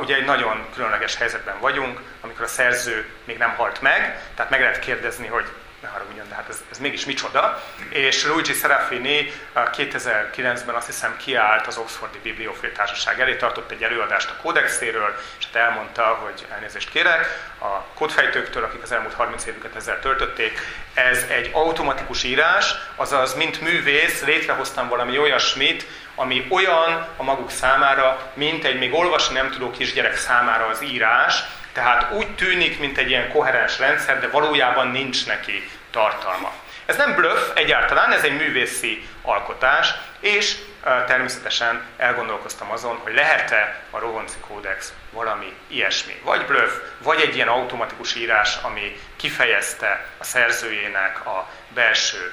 ugye egy nagyon különleges helyzetben vagyunk, amikor a szerző még nem halt meg, tehát meg lehet kérdezni, hogy ne haragudjon, de hát ez, ez mégis micsoda. És Luigi Serafini 2009-ben azt hiszem kiállt az Oxfordi Bibliofil Társaság elé, tartott egy előadást a kódexéről, és hát elmondta, hogy elnézést kérek a kódfejtőktől, akik az elmúlt 30 évüket ezzel töltötték. Ez egy automatikus írás, azaz, mint művész létrehoztam valami olyasmit, ami olyan a maguk számára, mint egy még olvasni nem tudó kisgyerek számára az írás, tehát úgy tűnik, mint egy ilyen koherens rendszer, de valójában nincs neki tartalma. Ez nem bluff egyáltalán, ez egy művészi alkotás, és természetesen elgondolkoztam azon, hogy lehet-e a Rohonci kódex valami ilyesmi. Vagy bluff, vagy egy ilyen automatikus írás, ami kifejezte a szerzőjének a belső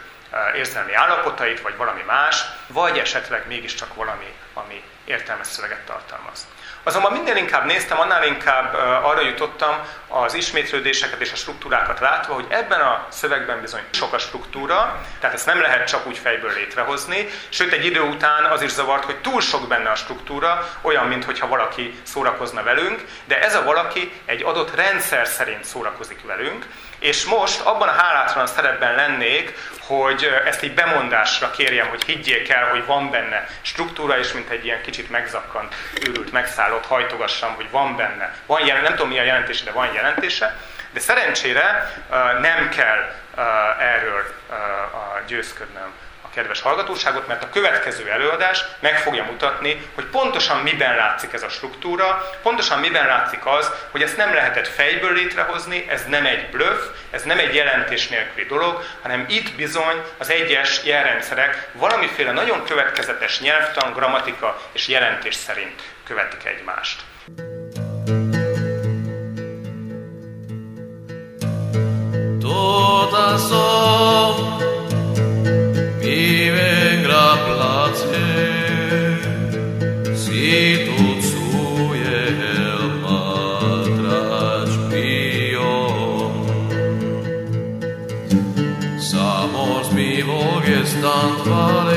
érzelmi állapotait, vagy valami más, vagy esetleg mégiscsak valami, ami értelmes szöveget tartalmaz. Azonban minden inkább néztem, annál inkább arra jutottam az ismétlődéseket és a struktúrákat látva, hogy ebben a szövegben bizony sok a struktúra, tehát ezt nem lehet csak úgy fejből létrehozni, sőt egy idő után az is zavart, hogy túl sok benne a struktúra, olyan, mintha valaki szórakozna velünk, de ez a valaki egy adott rendszer szerint szórakozik velünk, és most abban a hálátlan szerepben lennék, hogy ezt egy bemondásra kérjem, hogy higgyék el, hogy van benne struktúra, és mint egy ilyen kicsit megzakkant, őrült, megszállott hajtogassam, hogy van benne. Van jelen, nem tudom mi a jelentése, de van jelentése. De szerencsére nem kell erről győzködnöm kedves hallgatóságot, mert a következő előadás meg fogja mutatni, hogy pontosan miben látszik ez a struktúra, pontosan miben látszik az, hogy ezt nem lehetett fejből létrehozni, ez nem egy bluff, ez nem egy jelentés nélküli dolog, hanem itt bizony az egyes jelrendszerek valamiféle nagyon következetes nyelvtan, grammatika és jelentés szerint követik egymást. Tant vale,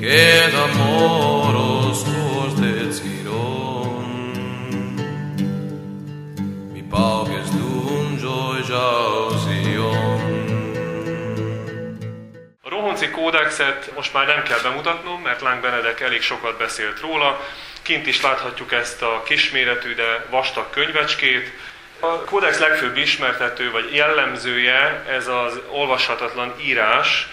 que d'amoros cos deciron. Mi pauges d'un joy Honci kódexet most már nem kell bemutatnom, mert Láng Benedek elég sokat beszélt róla. Kint is láthatjuk ezt a kisméretű, de vastag könyvecskét. A kódex legfőbb ismertető vagy jellemzője ez az olvashatatlan írás,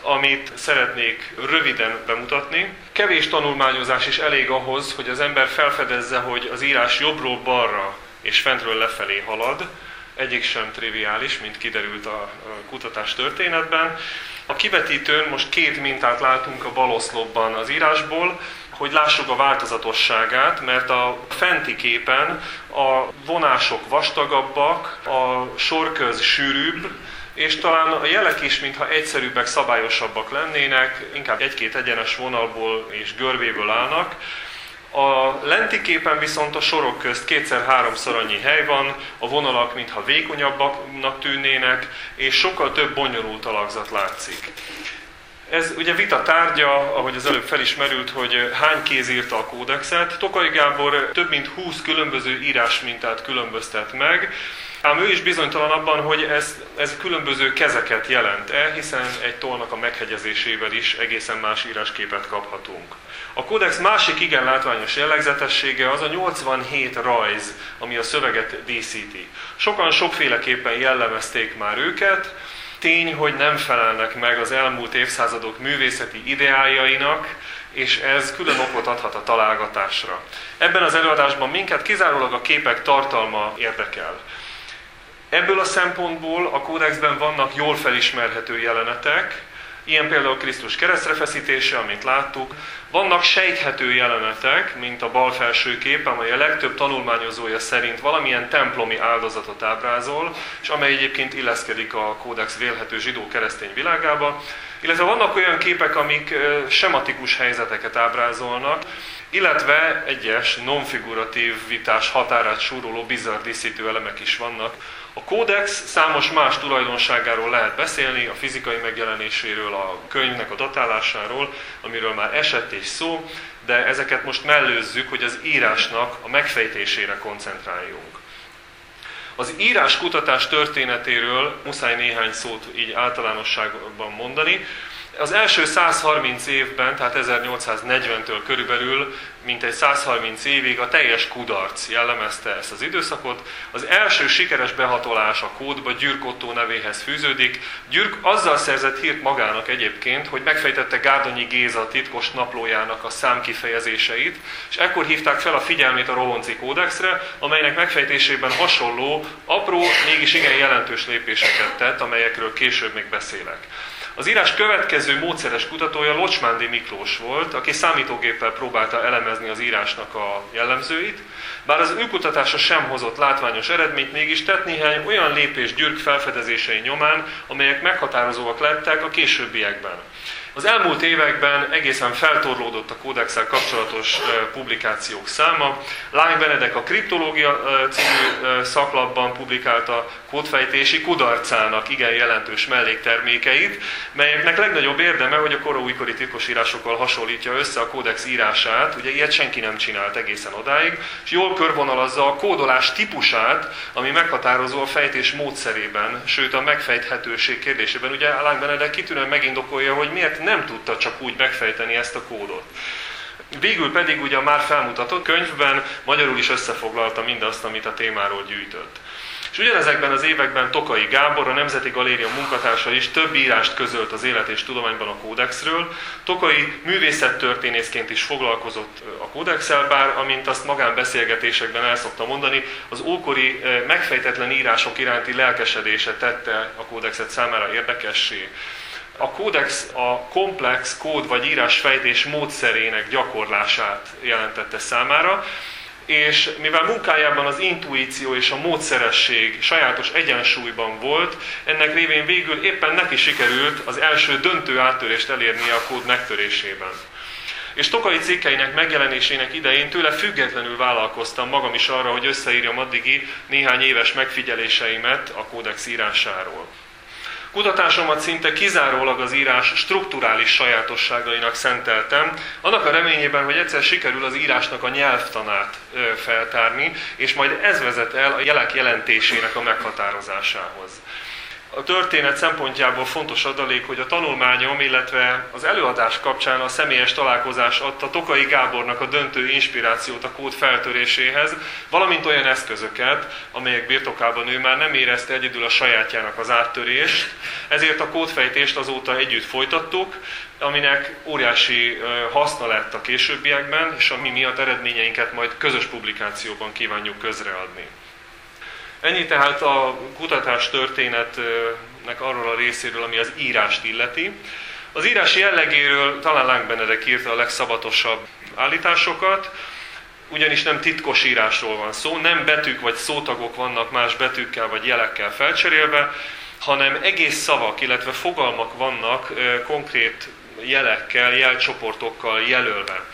amit szeretnék röviden bemutatni. Kevés tanulmányozás is elég ahhoz, hogy az ember felfedezze, hogy az írás jobbról balra és fentről lefelé halad. Egyik sem triviális, mint kiderült a kutatás történetben. A kivetítőn most két mintát látunk a baloszlopban az írásból, hogy lássuk a változatosságát, mert a fenti képen a vonások vastagabbak, a sorköz sűrűbb, és talán a jelek is, mintha egyszerűbbek, szabályosabbak lennének, inkább egy-két egyenes vonalból és görbéből állnak, a lenti képen viszont a sorok közt kétszer-háromszor annyi hely van, a vonalak mintha vékonyabbaknak tűnnének, és sokkal több bonyolult alakzat látszik. Ez ugye vita tárgya, ahogy az előbb felismerült, hogy hány kéz írta a kódexet. Tokai Gábor több mint 20 különböző írásmintát különböztet meg, Ám ő is bizonytalan abban, hogy ez, ez különböző kezeket jelent-e, hiszen egy tollnak a meghegyezésével is egészen más írásképet kaphatunk. A kódex másik igen látványos jellegzetessége az a 87 rajz, ami a szöveget díszíti. Sokan sokféleképpen jellemezték már őket, tény, hogy nem felelnek meg az elmúlt évszázadok művészeti ideájainak, és ez külön okot adhat a találgatásra. Ebben az előadásban minket kizárólag a képek tartalma érdekel. Ebből a szempontból a kódexben vannak jól felismerhető jelenetek, ilyen például Krisztus keresztrefeszítése, amit láttuk. Vannak sejthető jelenetek, mint a bal felső kép, amely a legtöbb tanulmányozója szerint valamilyen templomi áldozatot ábrázol, és amely egyébként illeszkedik a kódex vélhető zsidó-keresztény világába. Illetve vannak olyan képek, amik sematikus helyzeteket ábrázolnak, illetve egyes nonfiguratív vitás határát súroló bizarr elemek is vannak. A kódex számos más tulajdonságáról lehet beszélni, a fizikai megjelenéséről, a könyvnek a datálásáról, amiről már esett és szó, de ezeket most mellőzzük, hogy az írásnak a megfejtésére koncentráljunk. Az írás kutatás történetéről muszáj néhány szót így általánosságban mondani. Az első 130 évben, tehát 1840-től körülbelül, mintegy 130 évig a teljes kudarc jellemezte ezt az időszakot. Az első sikeres behatolás a kódba Gyürk Otto nevéhez fűződik. Gyürk azzal szerzett hírt magának egyébként, hogy megfejtette Gárdonyi Géza titkos naplójának a számkifejezéseit, és ekkor hívták fel a figyelmét a Rohonci kódexre, amelynek megfejtésében hasonló, apró, mégis igen jelentős lépéseket tett, amelyekről később még beszélek. Az írás következő módszeres kutatója Locsmándi Miklós volt, aki számítógéppel próbálta elemezni az írásnak a jellemzőit, bár az ő kutatása sem hozott látványos eredményt, mégis tett néhány olyan lépés Gyürk felfedezései nyomán, amelyek meghatározóak lettek a későbbiekben. Az elmúlt években egészen feltorlódott a kódexel kapcsolatos publikációk száma. Lány Benedek a kriptológia című szaklapban publikálta kódfejtési kudarcának igen jelentős melléktermékeit, melyeknek legnagyobb érdeme, hogy a koróújkori titkosírásokkal hasonlítja össze a kódex írását, ugye ilyet senki nem csinált egészen odáig, és jól körvonalazza a kódolás típusát, ami meghatározó a fejtés módszerében, sőt a megfejthetőség kérdésében. Ugye Lány Benedek kitűnően megindokolja, hogy miért nem tudta csak úgy megfejteni ezt a kódot. Végül pedig ugye a már felmutatott könyvben magyarul is összefoglalta mindazt, amit a témáról gyűjtött. És ugyanezekben az években Tokai Gábor, a Nemzeti Galéria munkatársa is több írást közölt az élet és tudományban a kódexről. Tokai művészettörténészként is foglalkozott a kódexel, bár, amint azt magánbeszélgetésekben el szokta mondani, az ókori megfejtetlen írások iránti lelkesedése tette a kódexet számára érdekessé. A kódex a komplex kód vagy írásfejtés módszerének gyakorlását jelentette számára, és mivel munkájában az intuíció és a módszeresség sajátos egyensúlyban volt, ennek révén végül éppen neki sikerült az első döntő áttörést elérnie a kód megtörésében. És Tokai cikkeinek megjelenésének idején tőle függetlenül vállalkoztam magam is arra, hogy összeírjam addigi néhány éves megfigyeléseimet a kódex írásáról. Kutatásomat szinte kizárólag az írás strukturális sajátosságainak szenteltem, annak a reményében, hogy egyszer sikerül az írásnak a nyelvtanát feltárni, és majd ez vezet el a jelek jelentésének a meghatározásához a történet szempontjából fontos adalék, hogy a tanulmányom, illetve az előadás kapcsán a személyes találkozás adta Tokai Gábornak a döntő inspirációt a kód feltöréséhez, valamint olyan eszközöket, amelyek birtokában ő már nem érezte egyedül a sajátjának az áttörést, ezért a kódfejtést azóta együtt folytattuk, aminek óriási haszna lett a későbbiekben, és ami miatt eredményeinket majd közös publikációban kívánjuk közreadni. Ennyi tehát a kutatás történetnek arról a részéről, ami az írást illeti. Az írás jellegéről talán Láng Benedek írta a legszabatosabb állításokat, ugyanis nem titkos írásról van szó, nem betűk vagy szótagok vannak más betűkkel vagy jelekkel felcserélve, hanem egész szavak, illetve fogalmak vannak konkrét jelekkel, jelcsoportokkal jelölve.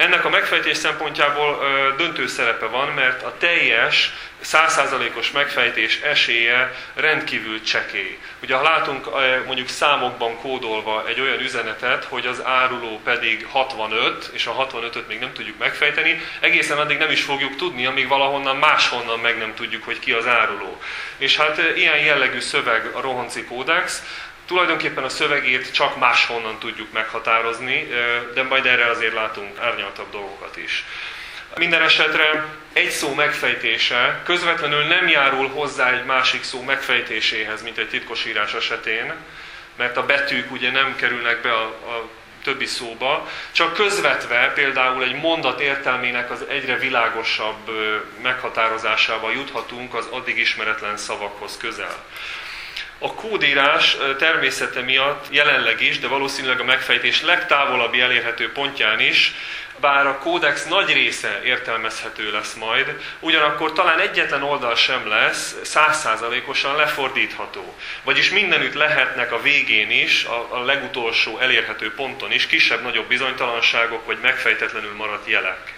Ennek a megfejtés szempontjából döntő szerepe van, mert a teljes, százszázalékos megfejtés esélye rendkívül csekély. Ugye ha látunk mondjuk számokban kódolva egy olyan üzenetet, hogy az áruló pedig 65, és a 65-öt még nem tudjuk megfejteni, egészen addig nem is fogjuk tudni, amíg valahonnan máshonnan meg nem tudjuk, hogy ki az áruló. És hát ilyen jellegű szöveg a Rohonci kódex, Tulajdonképpen a szövegét csak máshonnan tudjuk meghatározni, de majd erre azért látunk árnyaltabb dolgokat is. Minden esetre egy szó megfejtése közvetlenül nem járul hozzá egy másik szó megfejtéséhez, mint egy titkosírás esetén, mert a betűk ugye nem kerülnek be a, a többi szóba, csak közvetve például egy mondat értelmének az egyre világosabb meghatározásával juthatunk az addig ismeretlen szavakhoz közel. A kódírás természete miatt jelenleg is, de valószínűleg a megfejtés legtávolabbi elérhető pontján is bár a kódex nagy része értelmezhető lesz majd, ugyanakkor talán egyetlen oldal sem lesz százszázalékosan lefordítható. Vagyis mindenütt lehetnek a végén is, a, legutolsó elérhető ponton is kisebb-nagyobb bizonytalanságok vagy megfejtetlenül maradt jelek.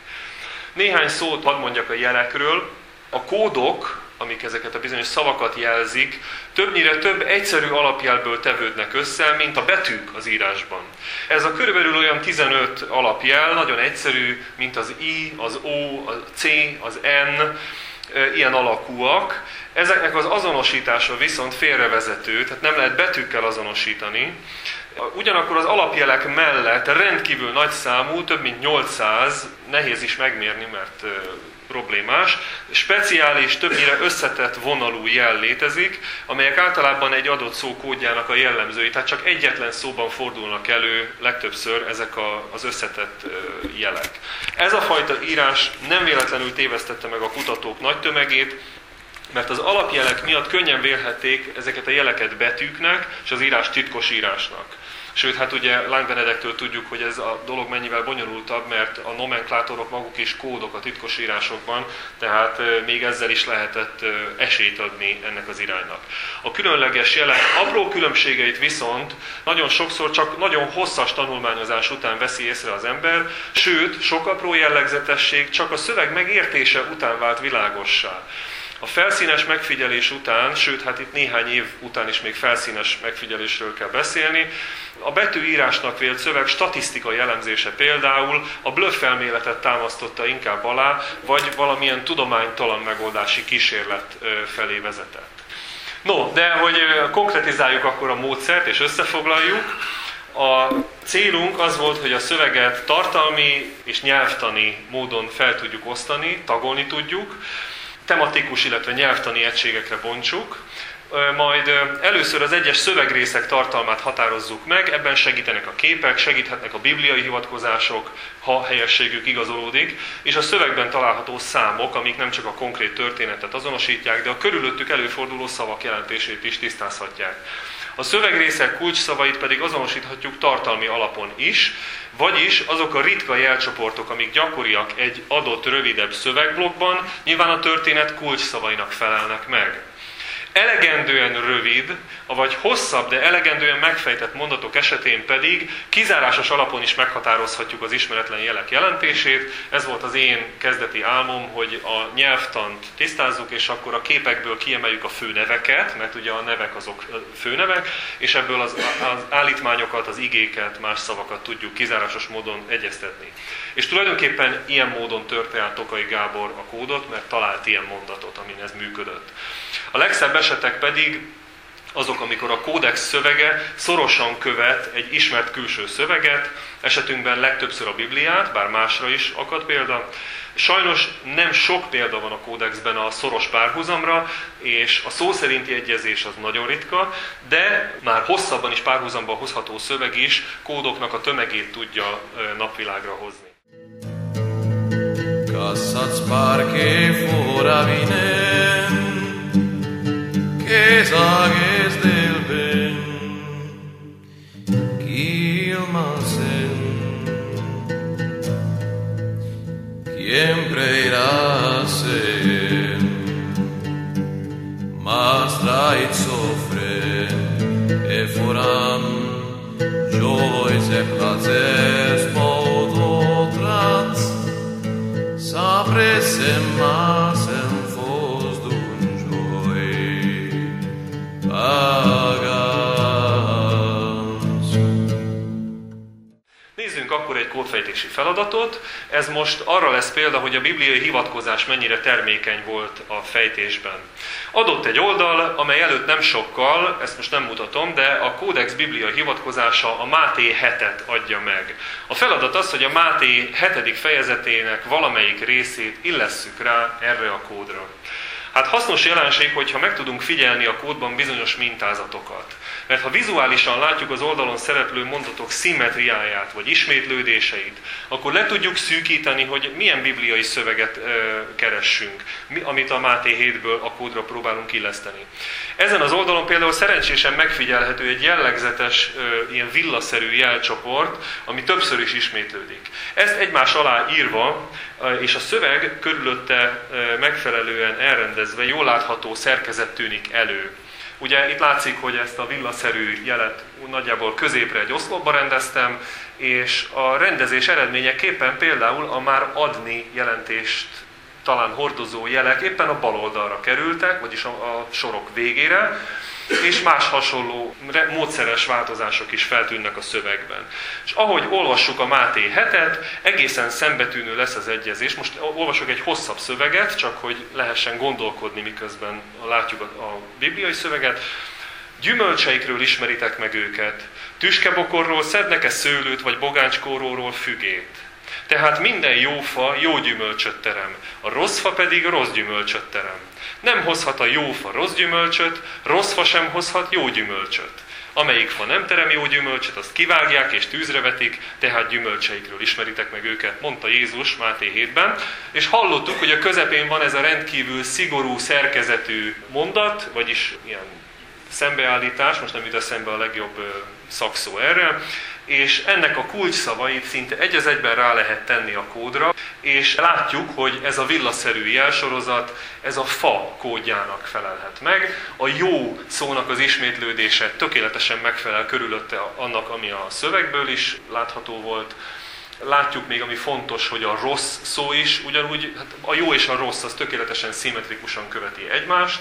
Néhány szót hadd mondjak a jelekről. A kódok amik ezeket a bizonyos szavakat jelzik, többnyire több egyszerű alapjelből tevődnek össze, mint a betűk az írásban. Ez a körülbelül olyan 15 alapjel, nagyon egyszerű, mint az I, az O, a C, az N, ilyen alakúak. Ezeknek az azonosítása viszont félrevezető, tehát nem lehet betűkkel azonosítani. Ugyanakkor az alapjelek mellett rendkívül nagy számú, több mint 800, nehéz is megmérni, mert problémás. Speciális, többnyire összetett vonalú jel létezik, amelyek általában egy adott szó kódjának a jellemzői, tehát csak egyetlen szóban fordulnak elő legtöbbször ezek a, az összetett jelek. Ez a fajta írás nem véletlenül tévesztette meg a kutatók nagy tömegét, mert az alapjelek miatt könnyen vélhették ezeket a jeleket betűknek, és az írás titkos írásnak. Sőt, hát ugye Lang Benedektől tudjuk, hogy ez a dolog mennyivel bonyolultabb, mert a nomenklátorok maguk is kódok a titkos írásokban, tehát még ezzel is lehetett esélyt adni ennek az iránynak. A különleges jelek apró különbségeit viszont nagyon sokszor csak nagyon hosszas tanulmányozás után veszi észre az ember, sőt, sok apró jellegzetesség csak a szöveg megértése után vált világossá. A felszínes megfigyelés után, sőt, hát itt néhány év után is még felszínes megfigyelésről kell beszélni, a betűírásnak vélt szöveg statisztikai elemzése például a bluff elméletet támasztotta inkább alá, vagy valamilyen tudománytalan megoldási kísérlet felé vezetett. No, de hogy konkretizáljuk akkor a módszert és összefoglaljuk, a célunk az volt, hogy a szöveget tartalmi és nyelvtani módon fel tudjuk osztani, tagolni tudjuk, tematikus, illetve nyelvtani egységekre bontsuk, majd először az egyes szövegrészek tartalmát határozzuk meg, ebben segítenek a képek, segíthetnek a bibliai hivatkozások, ha helyességük igazolódik, és a szövegben található számok, amik nem csak a konkrét történetet azonosítják, de a körülöttük előforduló szavak jelentését is tisztázhatják. A szövegrészek kulcsszavait pedig azonosíthatjuk tartalmi alapon is, vagyis azok a ritka jelcsoportok, amik gyakoriak egy adott rövidebb szövegblokkban, nyilván a történet kulcsszavainak felelnek meg. Elegendően rövid, vagy hosszabb, de elegendően megfejtett mondatok esetén pedig kizárásos alapon is meghatározhatjuk az ismeretlen jelek jelentését. Ez volt az én kezdeti álmom, hogy a nyelvtant tisztázzuk, és akkor a képekből kiemeljük a főneveket, mert ugye a nevek azok főnevek, és ebből az, az állítmányokat, az igéket, más szavakat tudjuk kizárásos módon egyeztetni. És tulajdonképpen ilyen módon törte át Tokai Gábor a kódot, mert talált ilyen mondatot, amin ez működött. A legszebb esetek pedig azok, amikor a kódex szövege szorosan követ egy ismert külső szöveget, esetünkben legtöbbször a Bibliát, bár másra is akad példa. Sajnos nem sok példa van a kódexben a szoros párhuzamra, és a szó szerinti egyezés az nagyon ritka, de már hosszabban is párhuzamba hozható szöveg is kódoknak a tömegét tudja napvilágra hozni. satsparke foravinem, que sages del ben, Kilmasen, siempre irás en, mas traiz sofre, e foram, joys e placeres, Să presema să-mi fost un joi. Ah. Egy kódfejtési feladatot. Ez most arra lesz példa, hogy a bibliai hivatkozás mennyire termékeny volt a fejtésben. Adott egy oldal, amely előtt nem sokkal, ezt most nem mutatom, de a Kódex Biblia hivatkozása a Máté 7-et adja meg. A feladat az, hogy a Máté 7. fejezetének valamelyik részét illesszük rá erre a kódra. Hát hasznos jelenség, hogyha meg tudunk figyelni a kódban bizonyos mintázatokat. Mert ha vizuálisan látjuk az oldalon szereplő mondatok szimmetriáját, vagy ismétlődéseit, akkor le tudjuk szűkíteni, hogy milyen bibliai szöveget ö, keressünk, mi, amit a Máté 7-ből a kódra próbálunk illeszteni. Ezen az oldalon például szerencsésen megfigyelhető egy jellegzetes, ö, ilyen villaszerű jelcsoport, ami többször is ismétlődik. Ezt egymás alá írva, és a szöveg körülötte megfelelően elrendezve, jól látható szerkezet tűnik elő. Ugye itt látszik, hogy ezt a villaszerű jelet nagyjából középre egy oszlopba rendeztem, és a rendezés eredményeképpen például a már adni jelentést talán hordozó jelek éppen a bal oldalra kerültek, vagyis a, a sorok végére, és más hasonló módszeres változások is feltűnnek a szövegben. És ahogy olvassuk a Máté 7-et, egészen szembetűnő lesz az egyezés. Most olvasok egy hosszabb szöveget, csak hogy lehessen gondolkodni, miközben látjuk a, bibliai szöveget. Gyümölcseikről ismeritek meg őket. Tüskebokorról szednek-e szőlőt, vagy bogácskóróról fügét? Tehát minden jó fa jó gyümölcsöt terem, a rossz fa pedig rossz gyümölcsöt terem. Nem hozhat a jó fa rossz gyümölcsöt, rossz fa sem hozhat jó gyümölcsöt. Amelyik fa nem terem jó gyümölcsöt, azt kivágják és tűzre vetik, tehát gyümölcseikről ismeritek meg őket, mondta Jézus Máté 7-ben. És hallottuk, hogy a közepén van ez a rendkívül szigorú szerkezetű mondat, vagyis ilyen szembeállítás, most nem jut eszembe a legjobb szakszó erre, és ennek a kulcs szavait szinte egy az egyben rá lehet tenni a kódra, és látjuk, hogy ez a villaszerű jelsorozat, ez a fa kódjának felelhet meg. A jó szónak az ismétlődése tökéletesen megfelel körülötte annak, ami a szövegből is látható volt. Látjuk még, ami fontos, hogy a rossz szó is, ugyanúgy hát a jó és a rossz az tökéletesen szimmetrikusan követi egymást,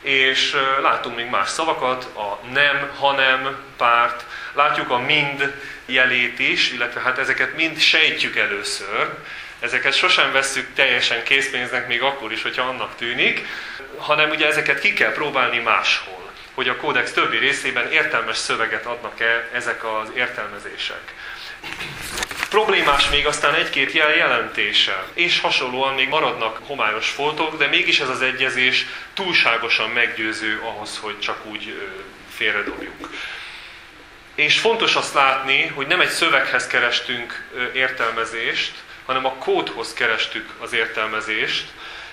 és látunk még más szavakat, a nem, hanem, párt, látjuk a mind jelét is, illetve hát ezeket mind sejtjük először, ezeket sosem vesszük teljesen készpénznek, még akkor is, hogyha annak tűnik, hanem ugye ezeket ki kell próbálni máshol, hogy a kódex többi részében értelmes szöveget adnak-e ezek az értelmezések. Problémás még aztán egy-két jel jelentése, és hasonlóan még maradnak homályos foltok, de mégis ez az egyezés túlságosan meggyőző ahhoz, hogy csak úgy félredobjuk. És fontos azt látni, hogy nem egy szöveghez kerestünk értelmezést, hanem a kódhoz kerestük az értelmezést,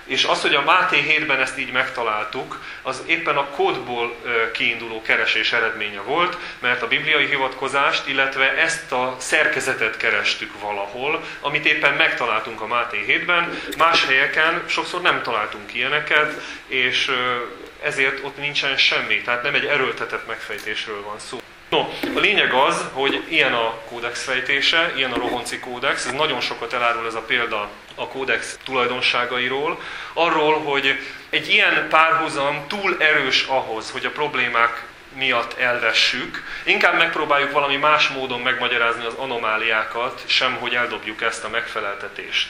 és az, hogy a Máté 7-ben ezt így megtaláltuk, az éppen a kódból kiinduló keresés eredménye volt, mert a bibliai hivatkozást, illetve ezt a szerkezetet kerestük valahol, amit éppen megtaláltunk a Máté 7-ben, más helyeken sokszor nem találtunk ilyeneket, és ezért ott nincsen semmi, tehát nem egy erőltetett megfejtésről van szó. No, a lényeg az, hogy ilyen a kódex fejtése, ilyen a Rohonci kódex, ez nagyon sokat elárul ez a példa a kódex tulajdonságairól, arról, hogy egy ilyen párhuzam túl erős ahhoz, hogy a problémák miatt elvessük, inkább megpróbáljuk valami más módon megmagyarázni az anomáliákat, sem hogy eldobjuk ezt a megfeleltetést.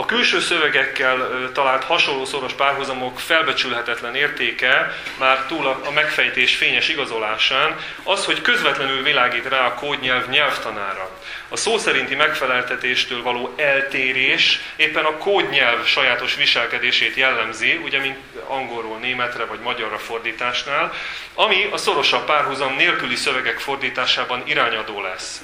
A külső szövegekkel talált hasonló szoros párhuzamok felbecsülhetetlen értéke, már túl a megfejtés fényes igazolásán, az, hogy közvetlenül világít rá a kódnyelv nyelvtanára. A szó szerinti megfeleltetéstől való eltérés éppen a kódnyelv sajátos viselkedését jellemzi, ugye mint angolról németre vagy magyarra fordításnál, ami a szorosabb párhuzam nélküli szövegek fordításában irányadó lesz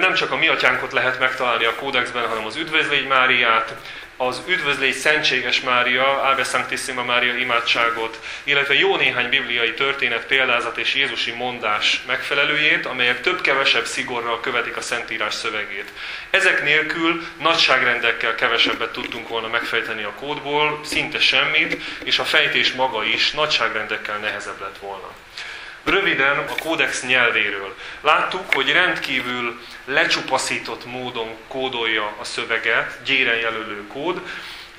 nem csak a mi atyánkot lehet megtalálni a kódexben, hanem az Üdvözlégy Máriát, az Üdvözlégy Szentséges Mária, Ave Sanctissima Mária imádságot, illetve jó néhány bibliai történet, példázat és Jézusi mondás megfelelőjét, amelyek több-kevesebb szigorral követik a Szentírás szövegét. Ezek nélkül nagyságrendekkel kevesebbet tudtunk volna megfejteni a kódból, szinte semmit, és a fejtés maga is nagyságrendekkel nehezebb lett volna. Röviden a kódex nyelvéről. Láttuk, hogy rendkívül lecsupaszított módon kódolja a szöveget, gyéren jelölő kód.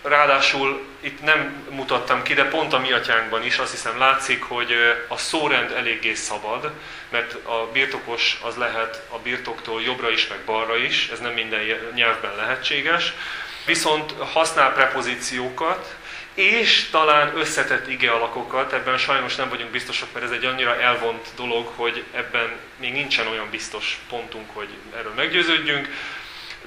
Ráadásul itt nem mutattam ki, de pont a mi atyánkban is azt hiszem látszik, hogy a szórend eléggé szabad, mert a birtokos az lehet a birtoktól jobbra is, meg balra is, ez nem minden nyelvben lehetséges. Viszont használ prepozíciókat, és talán összetett ige alakokat, ebben sajnos nem vagyunk biztosak, mert ez egy annyira elvont dolog, hogy ebben még nincsen olyan biztos pontunk, hogy erről meggyőződjünk.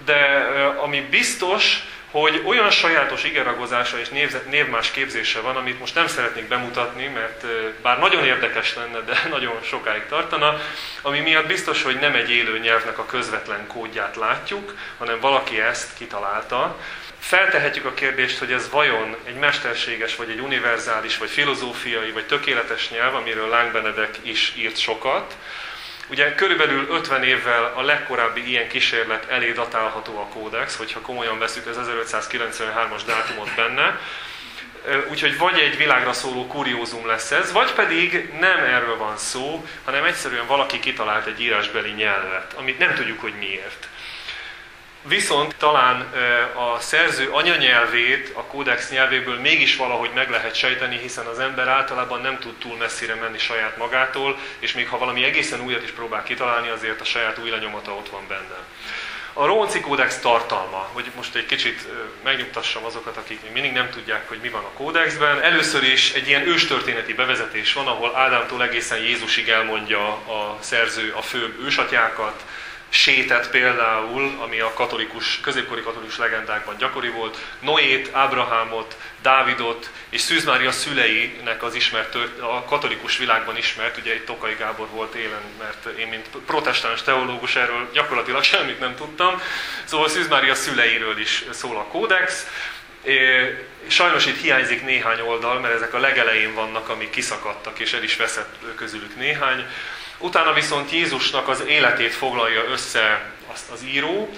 De ami biztos, hogy olyan sajátos igeragozása és név, névmás képzése van, amit most nem szeretnék bemutatni, mert bár nagyon érdekes lenne, de <laughs> nagyon sokáig tartana, ami miatt biztos, hogy nem egy élő nyelvnek a közvetlen kódját látjuk, hanem valaki ezt kitalálta. Feltehetjük a kérdést, hogy ez vajon egy mesterséges, vagy egy univerzális, vagy filozófiai, vagy tökéletes nyelv, amiről Láng Benedek is írt sokat, Ugye körülbelül 50 évvel a legkorábbi ilyen kísérlet elé datálható a kódex, hogyha komolyan veszük az 1593-as dátumot benne. Úgyhogy vagy egy világra szóló kuriózum lesz ez, vagy pedig nem erről van szó, hanem egyszerűen valaki kitalált egy írásbeli nyelvet, amit nem tudjuk, hogy miért. Viszont talán a szerző anyanyelvét a kódex nyelvéből mégis valahogy meg lehet sejteni, hiszen az ember általában nem tud túl messzire menni saját magától, és még ha valami egészen újat is próbál kitalálni, azért a saját új lenyomata ott van benne. A Rónci kódex tartalma, hogy most egy kicsit megnyugtassam azokat, akik még mindig nem tudják, hogy mi van a kódexben. Először is egy ilyen őstörténeti bevezetés van, ahol Ádámtól egészen Jézusig elmondja a szerző a főbb ősatyákat, sétet például, ami a katolikus, középkori katolikus legendákban gyakori volt, Noét, Ábrahámot, Dávidot és Szűz Mária szüleinek az ismert, a katolikus világban ismert, ugye egy Tokai Gábor volt élen, mert én, mint protestáns teológus erről gyakorlatilag <laughs> semmit nem tudtam. Szóval Szűz Mária szüleiről is szól a kódex. Sajnos itt hiányzik néhány oldal, mert ezek a legelején vannak, amik kiszakadtak, és el is veszett közülük néhány. Utána viszont Jézusnak az életét foglalja össze azt az író,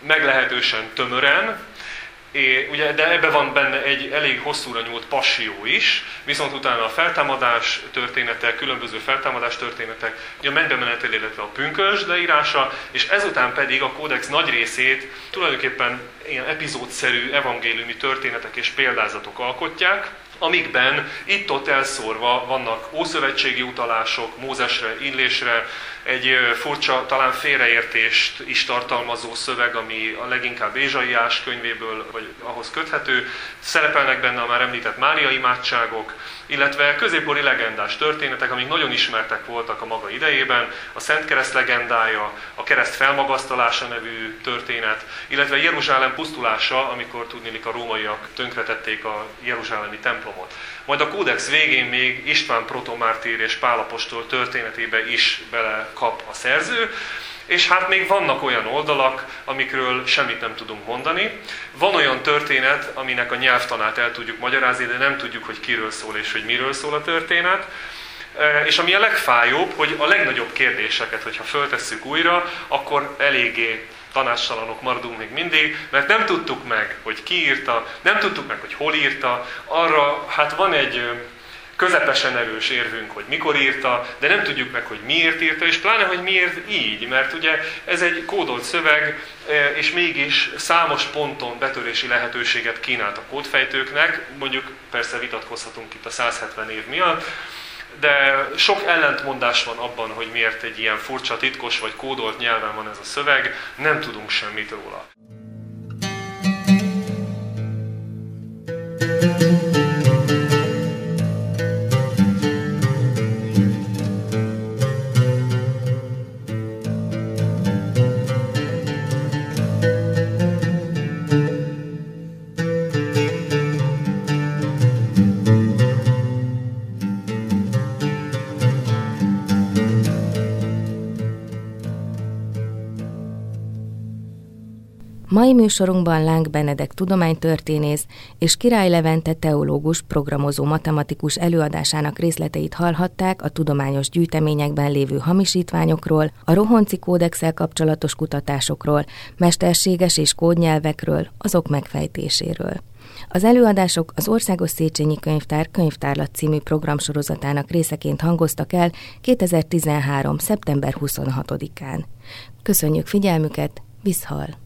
meglehetősen tömören, É, ugye, de ebbe van benne egy elég hosszúra nyúlt passió is, viszont utána a feltámadás története, különböző feltámadás történetek, a mennybe menetel, illetve a pünkös leírása, és ezután pedig a kódex nagy részét tulajdonképpen ilyen epizódszerű evangéliumi történetek és példázatok alkotják, amikben itt-ott elszórva vannak ószövetségi utalások, Mózesre, Illésre, egy furcsa, talán félreértést is tartalmazó szöveg, ami a leginkább Ézsaiás könyvéből, vagy ahhoz köthető. Szerepelnek benne a már említett Mária imádságok, illetve középkori legendás történetek, amik nagyon ismertek voltak a maga idejében, a Szent Kereszt legendája, a kereszt felmagasztalása nevű történet, illetve Jeruzsálem pusztulása, amikor tudnélik a rómaiak tönkretették a jeruzsálemi templomot. Majd a kódex végén még István protomártír és Pálapostól történetébe is bele kap a szerző, és hát még vannak olyan oldalak, amikről semmit nem tudunk mondani. Van olyan történet, aminek a nyelvtanát el tudjuk magyarázni, de nem tudjuk, hogy kiről szól és hogy miről szól a történet. E, és ami a legfájóbb, hogy a legnagyobb kérdéseket, hogyha föltesszük újra, akkor eléggé tanástalanok maradunk még mindig, mert nem tudtuk meg, hogy ki írta, nem tudtuk meg, hogy hol írta. Arra hát van egy közepesen erős érvünk, hogy mikor írta, de nem tudjuk meg, hogy miért írta, és pláne, hogy miért így, mert ugye ez egy kódolt szöveg, és mégis számos ponton betörési lehetőséget kínált a kódfejtőknek, mondjuk persze vitatkozhatunk itt a 170 év miatt, de sok ellentmondás van abban, hogy miért egy ilyen furcsa, titkos vagy kódolt nyelven van ez a szöveg, nem tudunk semmit róla. Mai műsorunkban Láng Benedek tudománytörténész és Király Levente teológus programozó matematikus előadásának részleteit hallhatták a tudományos gyűjteményekben lévő hamisítványokról, a Rohonci kódexel kapcsolatos kutatásokról, mesterséges és kódnyelvekről, azok megfejtéséről. Az előadások az Országos Széchenyi Könyvtár Könyvtárlat című programsorozatának részeként hangoztak el 2013. szeptember 26-án. Köszönjük figyelmüket, Viszhal!